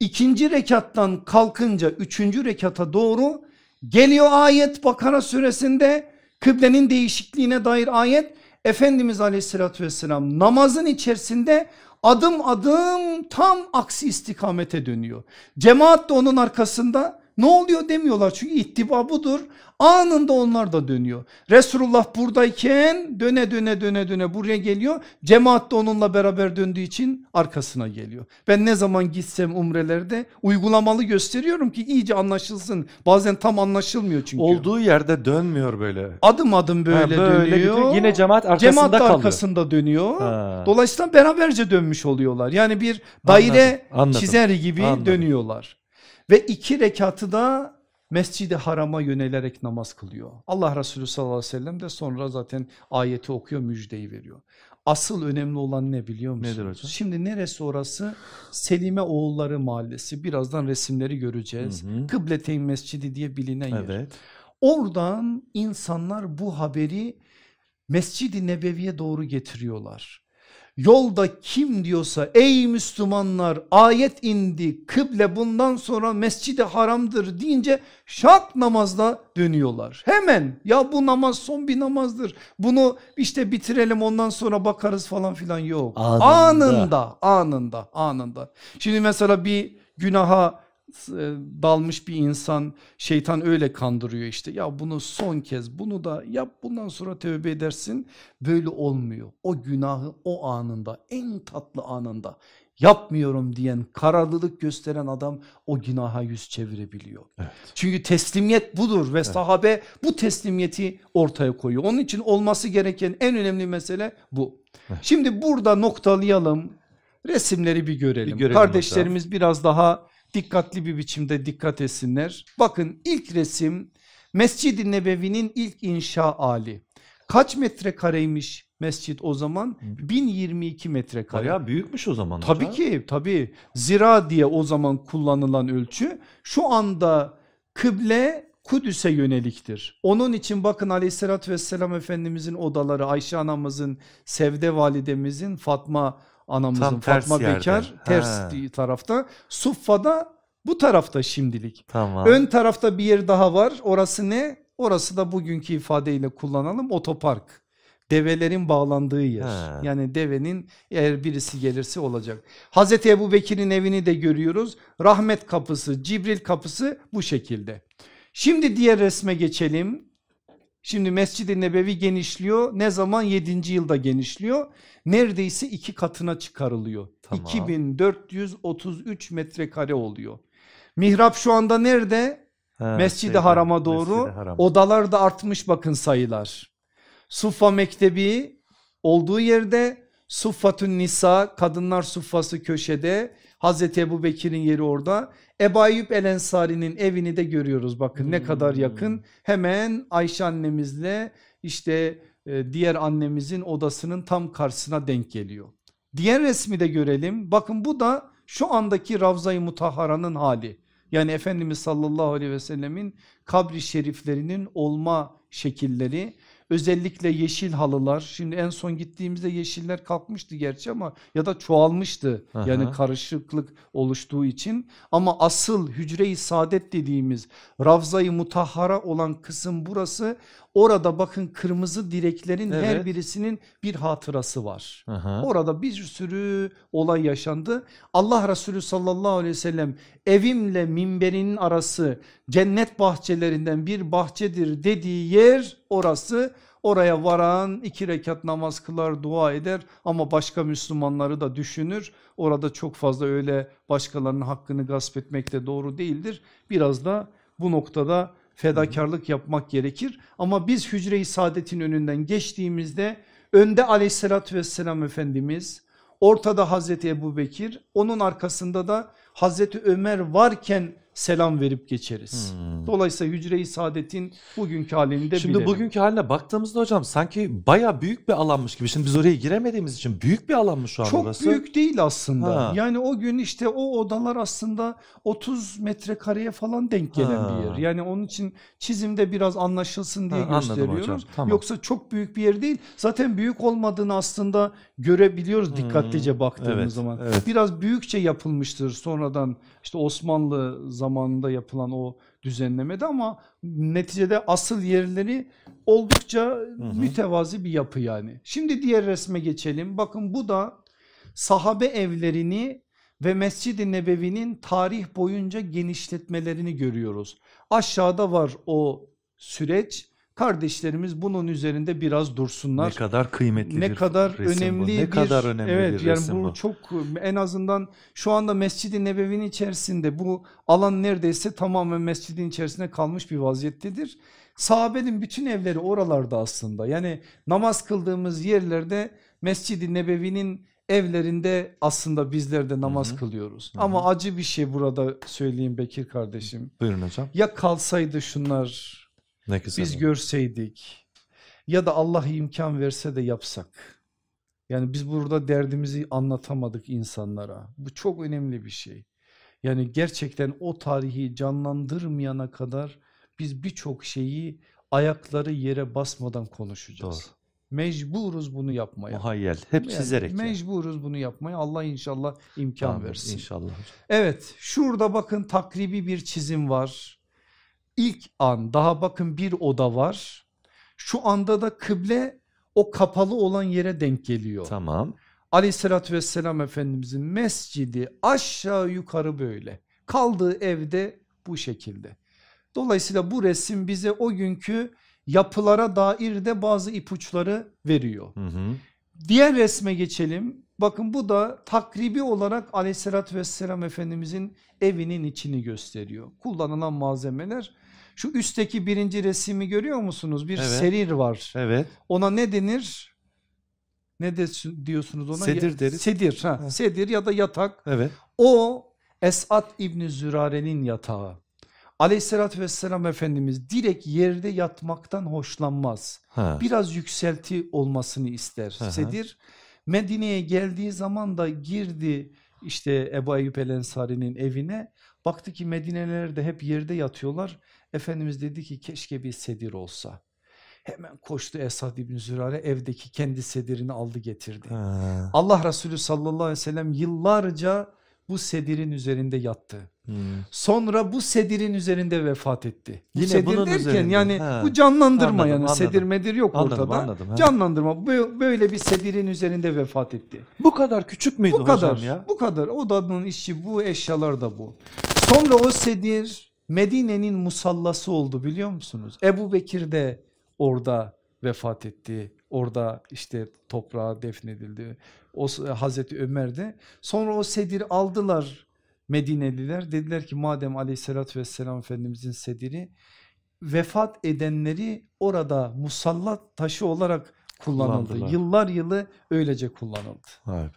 İkinci rekattan kalkınca üçüncü rekata doğru geliyor ayet Bakara suresinde kıblenin değişikliğine dair ayet. Efendimiz aleyhissalatü vesselam namazın içerisinde adım adım tam aksi istikamete dönüyor. Cemaat de onun arkasında ne oluyor demiyorlar çünkü ittiba budur. Anında onlar da dönüyor. Resulullah buradayken döne döne döne döne buraya geliyor. Cemaat de onunla beraber döndüğü için arkasına geliyor. Ben ne zaman gitsem umrelerde uygulamalı gösteriyorum ki iyice anlaşılsın. Bazen tam anlaşılmıyor çünkü. Olduğu yerde dönmüyor böyle. Adım adım böyle, Ha, böyle dönüyor. gidiyor. Yine cemaat arkasında Cemaat kalıyor. arkasında dönüyor. Ha. Dolayısıyla beraberce dönmüş oluyorlar. Yani bir daire Anladım, anladım. çizer gibi Anladım. dönüyorlar. Ve iki rekatı da Mescid-i Haram'a yönelerek namaz kılıyor. Allah Resulü sallallahu aleyhi ve sellem de sonra zaten ayeti okuyor müjdeyi veriyor. Asıl önemli olan ne biliyor musunuz? Nedir hocam? Şimdi neresi orası? Selime Oğulları Mahallesi. Birazdan resimleri göreceğiz. Hı hı. Kıbleteyn Mescidi diye bilinen yer. Evet. Oradan insanlar bu haberi Mescid-i Nebevi'ye doğru getiriyorlar. Yolda kim diyorsa ey Müslümanlar ayet indi kıble bundan sonra mescidi haramdır deyince şak namazda dönüyorlar. Hemen ya bu namaz son bir namazdır bunu işte bitirelim ondan sonra bakarız falan filan yok. Anında. Anında anında anında. Şimdi mesela bir günaha dalmış bir insan şeytan öyle kandırıyor işte ya bunu son kez bunu da yap bundan sonra tövbe edersin böyle olmuyor o günahı o anında en tatlı anında yapmıyorum diyen kararlılık gösteren adam o günaha yüz çevirebiliyor. Evet. Çünkü teslimiyet budur ve sahabe bu teslimiyeti ortaya koyuyor. Onun için olması gereken en önemli mesele bu. Evet. Şimdi burada noktalayalım. Resimleri bir görelim. Bir görelim Kardeşlerimiz biraz daha dikkatli bir biçimde dikkat etsinler. Bakın ilk resim Mescid-i Nebevi'nin ilk inşa hali. Kaç metrekareymiş mescit o zaman? 1022 metrekare. Bayağı büyükmüş o zaman. Tabii hocam. ki tabii zira diye o zaman kullanılan ölçü şu anda kıble Kudüs'e yöneliktir. Onun için bakın aleyhissalatü vesselam Efendimizin odaları Ayşe anamızın, Sevde validemizin, Fatma anamızın, Tam ters Fatma yerde. Bekar ters Ha. tarafta. Suffa'da bu tarafta şimdilik. Tamam. Ön tarafta bir yer daha var. Orası ne? Orası da bugünkü ifadeyle kullanalım otopark. Develerin bağlandığı yer. Ha. Yani devenin eğer birisi gelirse olacak. Hazreti Ebu Bekir'in evini de görüyoruz. Rahmet kapısı, Cibril kapısı bu şekilde. Şimdi diğer resme geçelim. Şimdi Mescid-i Nebevi genişliyor. Ne zaman? 7. yılda genişliyor. Neredeyse iki katına çıkarılıyor. Tamam. 2433 metrekare oluyor. Mihrap şu anda nerede? Mescid-i Haram'a doğru. Mescid-i Haram. Odalar da artmış bakın sayılar. Suffa Mektebi olduğu yerde Suffatun Nisa kadınlar suffası köşede. Hazreti Ebu Bekir'in yeri orada. Ebu Ayyub El Ensari'nin evini de görüyoruz bakın ne kadar Hmm. yakın. Hemen Ayşe annemizle işte e, diğer annemizin odasının tam karşısına denk geliyor. Diğer resmi de görelim. Bakın bu da şu andaki Ravza-i Mutahhara'nın hali. Yani Efendimiz sallallahu aleyhi ve sellemin kabri şeriflerinin olma şekilleri özellikle yeşil halılar. Şimdi en son gittiğimizde yeşiller kalkmıştı gerçi ama ya da çoğalmıştı. Aha. yani karışıklık oluştuğu için. Ama asıl hücre-i saadet dediğimiz Ravza-i Mutahhara olan kısım burası orada bakın kırmızı direklerin her Evet. birisinin bir hatırası var. Aha. Orada bir sürü olay yaşandı. Allah Resulü sallallahu aleyhi ve sellem evimle minberinin arası cennet bahçelerinden bir bahçedir dediği yer orası. Oraya varan iki rekat namaz kılar dua eder ama başka Müslümanları da düşünür. Orada çok fazla öyle başkalarının hakkını gasp etmek de doğru değildir. Biraz da bu noktada fedakarlık yapmak gerekir. Ama biz hücre-i saadetin önünden geçtiğimizde önde aleyhissalatü vesselam Efendimiz ortada Hazreti Ebu Bekir onun arkasında da Hazreti Ömer varken selam verip geçeriz. Hmm. Dolayısıyla hücre-i saadetin bugünkü halini de Şimdi bilelim. bugünkü haline baktığımızda hocam sanki baya büyük bir alanmış gibi. Şimdi biz oraya giremediğimiz için büyük bir alanmış şu an çok orası. büyük değil aslında. Ha. Yani o gün işte o odalar aslında 30 metrekareye falan denk gelen Ha. bir yer. Yani onun için çizimde biraz anlaşılsın diye Ha, gösteriyoruz. hocam, tamam. Yoksa çok büyük bir yer değil. Zaten büyük olmadığını aslında görebiliyoruz dikkatlice Hmm, baktığımız evet, zaman. evet. Biraz büyükçe yapılmıştır sonradan işte Osmanlı zamanında yapılan o düzenlemede ama neticede asıl yerleri oldukça mütevazi bir yapı yani. Şimdi diğer resme geçelim. Bakın bu da sahabe evlerini ve Mescid-i Nebevi'nin tarih boyunca genişletmelerini görüyoruz. Aşağıda var o süreç. Kardeşlerimiz bunun üzerinde biraz dursunlar. Ne kadar kıymetli ne bir kadar resim önemli bu. bir Ne kadar önemli evet bir yani resim bu, bu. çok en azından şu anda Mescid-i Nebevi'nin içerisinde bu alan neredeyse tamamen mescidin içerisinde kalmış bir vaziyettedir. Sahabenin bütün evleri oralarda aslında. Yani namaz kıldığımız yerlerde Mescid-i Nebevi'nin evlerinde aslında bizler de namaz Hı hı. kılıyoruz. Hı hı. Ama acı bir şey burada söyleyeyim Bekir kardeşim. Buyurun hocam. Ya kalsaydı şunlar Ne güzel. biz görseydik ya da Allah imkan verse de yapsak. Yani biz burada derdimizi anlatamadık insanlara. Bu çok önemli bir şey. Yani gerçekten o tarihi canlandırmayana kadar biz birçok şeyi ayakları yere basmadan konuşacağız. Doğru. Mecburuz bunu yapmaya. Muhayyel. Hep Yani çizerek. yani. Mecburuz bunu yapmaya. Allah inşallah imkan Amin, versin. İnşallah. Evet şurada bakın takribi bir çizim var. İlk an daha bakın bir oda var. Şu anda da kıble o kapalı olan yere denk geliyor. Tamam. Aleyhissalatü vesselam Efendimizin mescidi aşağı yukarı böyle. Kaldığı evde bu şekilde. Dolayısıyla bu resim bize o günkü yapılara dair de bazı ipuçları veriyor. Hı hı. Diğer resme geçelim. Bakın bu da takribi olarak aleyhissalatü vesselam efendimizin evinin içini gösteriyor. Kullanılan malzemeler şu üstteki birinci resmi görüyor musunuz? Bir Evet. serir var. Evet. Ona ne denir? Ne de diyorsunuz ona? Sedir deriz. Sedir, ha. Ha. sedir ya da yatak. Evet. O Esat İbni Zürare'nin yatağı. Aleyhissalatü vesselam efendimiz direkt yerde yatmaktan hoşlanmaz Ha. biraz yükselti olmasını ister hı. Sedir. Medine'ye geldiği zaman da girdi işte Ebu Eyyub El Ensari'nin evine. Baktı ki Medine'liler de hep yerde yatıyorlar. Efendimiz dedi ki keşke bir sedir olsa. Hemen koştu Esad İbni Zürare evdeki kendi sedirini aldı getirdi. Ha. Allah Resulü sallallahu aleyhi ve sellem yıllarca bu sedirin üzerinde yattı. Hmm. Sonra bu sedirin üzerinde vefat etti. Bu Yine sedir bunun derken üzerinde. yani Ha. bu canlandırma Anladım, yani anladım. sedir medir yok Anladım, ortada. anladım, ha. Canlandırma Bö- böyle bir sedirin üzerinde vefat etti. Bu kadar küçük müydü Bu kadar hocam ya? bu kadar odanın işi bu eşyalar da bu. Sonra o sedir Medine'nin musallası oldu biliyor musunuz? Ebu Bekir de orada vefat etti. Orada işte toprağa defnedildi. O Hazreti Ömer de. Sonra o sedir aldılar Medineliler. Dediler ki madem aleyhissalatü vesselam Efendimizin sediri vefat edenleri orada musallat taşı olarak kullanıldı. Kullandılar. Yıllar yılı öylece kullanıldı.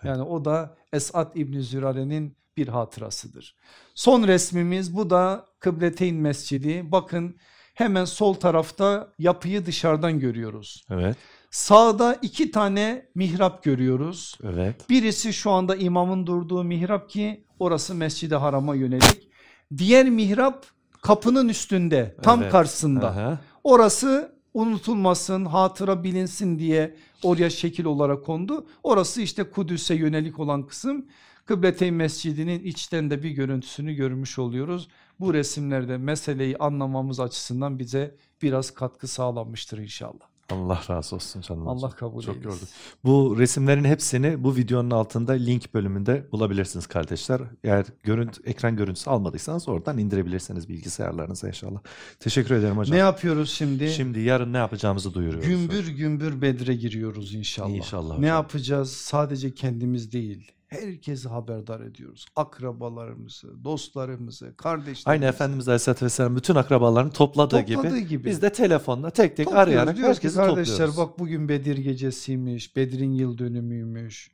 Yani o da Esat İbni Zürare'nin bir hatırasıdır. Son resmimiz bu da Kıbleteyn Mescidi. Bakın hemen sol tarafta yapıyı dışarıdan görüyoruz. Evet, Sağda iki tane mihrap görüyoruz. evet. Birisi şu anda imamın durduğu mihrap ki orası Mescid-i Haram'a yönelik. Diğer mihrap kapının üstünde tam Evet. karşısında. Aha. Orası unutulmasın, hatıra bilinsin diye oraya şekil olarak kondu. Orası işte Kudüs'e yönelik olan kısım. Kıbleteyn Mescidi'nin içten de bir görüntüsünü görmüş oluyoruz. Bu resimlerde meseleyi anlamamız açısından bize biraz katkı sağlanmıştır inşallah. Allah razı olsun canım. Allah hocam. kabul Çok eylesin. gördük. Bu resimlerin hepsini bu videonun altında link bölümünde bulabilirsiniz kardeşler. Eğer görüntü, ekran görüntüsü almadıysanız oradan indirebilirsiniz bilgisayarlarınıza inşallah. Teşekkür ederim hocam. Ne yapıyoruz şimdi? Şimdi yarın ne yapacağımızı duyuruyoruz. Gümbür gümbür Bedre giriyoruz inşallah. İnşallah Ne hocam. yapacağız? Sadece kendimiz değil. Herkesi haberdar ediyoruz. Akrabalarımızı, dostlarımızı, kardeşlerimizi. Aynı Efendimiz Aleyhisselatü Vesselam bütün akrabalarını topladığı, Topladığı gibi, gibi. biz de telefonla tek tek Topluyoruz. arayarak Diyoruz herkesi kardeşler topluyoruz. bak bugün Bedir gecesiymiş. Bedir'in yıl dönümüymüş.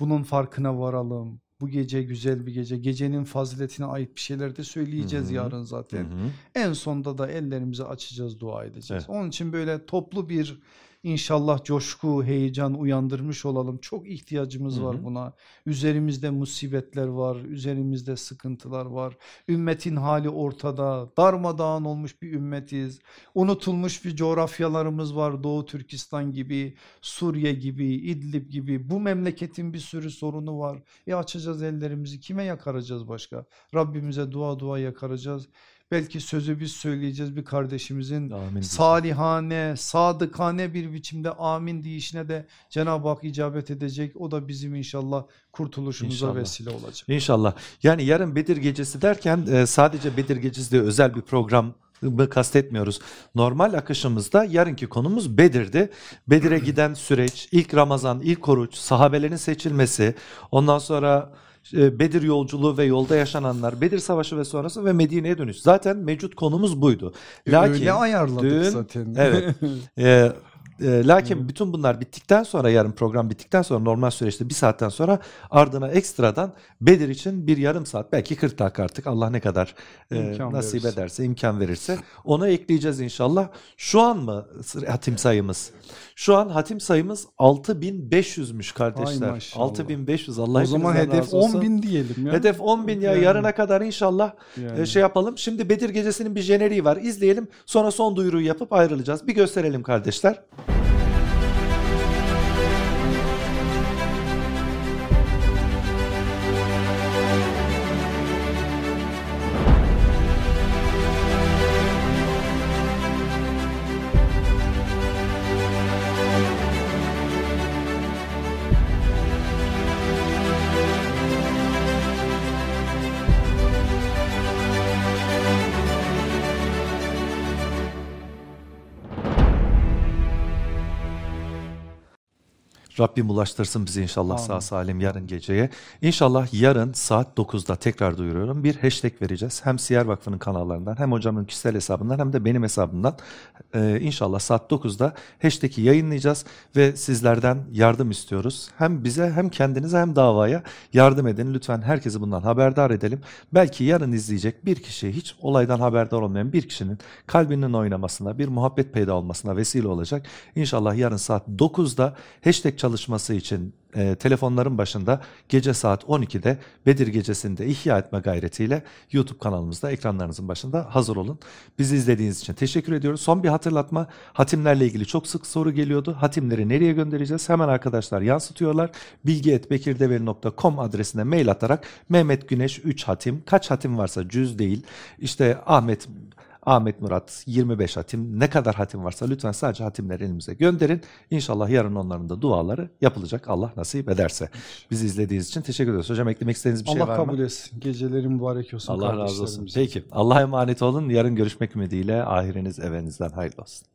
Bunun farkına varalım. Bu gece güzel bir gece. Gecenin faziletine ait bir şeyler de söyleyeceğiz Hı hı. yarın Hı zaten. hı. En sonda da ellerimizi açacağız, dua edeceğiz. Evet. Onun için böyle toplu bir inşallah coşku, heyecan uyandırmış olalım. Çok ihtiyacımız Hı var buna. Üzerimizde musibetler var, üzerimizde sıkıntılar var. Ümmetin hali ortada, darmadağın olmuş bir ümmetiz. Unutulmuş bir coğrafyalarımız var. Doğu Türkistan gibi, Suriye gibi, İdlib gibi. Bu memleketin bir sürü sorunu var. E açacağız ellerimizi kime yakaracağız başka? Rabbimize dua dua yakaracağız. Belki sözü biz söyleyeceğiz bir kardeşimizin Amin. salihane, sadıkane bir biçimde amin deyişine de Cenab-ı Hak icabet edecek. O da bizim inşallah kurtuluşumuza İnşallah. vesile olacak. İnşallah. Yani yarın Bedir Gecesi derken e, sadece Bedir Gecesi de özel bir program kastetmiyoruz. Normal akışımızda yarınki konumuz Bedir'di. Bedir'e giden süreç, ilk Ramazan, ilk oruç, sahabelerin seçilmesi, ondan sonra Bedir yolculuğu ve yolda yaşananlar, Bedir Savaşı ve sonrası ve Medine'ye dönüş. Zaten mevcut konumuz buydu. Lakin Öyle ayarladık dün- zaten. Evet. Ee, e, lakin bütün bunlar bittikten sonra yarın program bittikten sonra normal süreçte bir saatten sonra ardına ekstradan Bedir için bir yarım saat belki 40 dakika artık Allah ne kadar e, nasip verirse. ederse imkan verirse onu ekleyeceğiz inşallah. Şu an mı hatim sayımız? Şu an hatim sayımız 6500'müş kardeşler. maşallah. 6500 Allah o zaman hedef razı olsun. 10 bin diyelim ya. Hedef 10 bin ya Yani. yarına kadar inşallah Yani. e, şey yapalım. Şimdi Bedir Gecesi'nin bir jeneriği var. İzleyelim. Sonra son duyuruyu yapıp ayrılacağız. Bir gösterelim kardeşler. Rabbim ulaştırsın bizi inşallah sağ Amin. salim yarın geceye. İnşallah yarın saat 9'da tekrar duyuruyorum. Bir hashtag vereceğiz. Hem Siyer Vakfı'nın kanallarından hem hocamın kişisel hesabından hem de benim hesabımdan. Ee, inşallah saat 9'da hashtag'i yayınlayacağız ve sizlerden yardım istiyoruz. Hem bize hem kendinize hem davaya yardım edin. Lütfen herkesi bundan haberdar edelim. Belki yarın izleyecek bir kişi hiç olaydan haberdar olmayan bir kişinin kalbinin oynamasına, bir muhabbet peyda olmasına vesile olacak. İnşallah yarın saat 9'da hashtag çalışması için e, telefonların başında gece saat 12'de Bedir gecesinde ihya etme gayretiyle YouTube kanalımızda ekranlarınızın başında hazır olun. Bizi izlediğiniz için teşekkür ediyoruz. Son bir hatırlatma. Hatimlerle ilgili çok sık soru geliyordu. Hatimleri nereye göndereceğiz? Hemen arkadaşlar yansıtıyorlar. bilgi.bekirdeveli.com adresine mail atarak Mehmet Güneş 3 hatim. Kaç hatim varsa cüz değil. İşte Ahmet Ahmet Murat 25 hatim ne kadar hatim varsa lütfen sadece hatimleri elimize gönderin. İnşallah yarın onların da duaları yapılacak Allah nasip ederse. Bizi izlediğiniz için teşekkür ederiz. Hocam eklemek istediğiniz bir Allah şey var mı? kabul etsin. Geceleri mübarek olsun. Allah razı olsun. Peki. Allah'a emanet olun. Yarın görüşmek ümidiyle ahiriniz evinizden hayırlı olsun.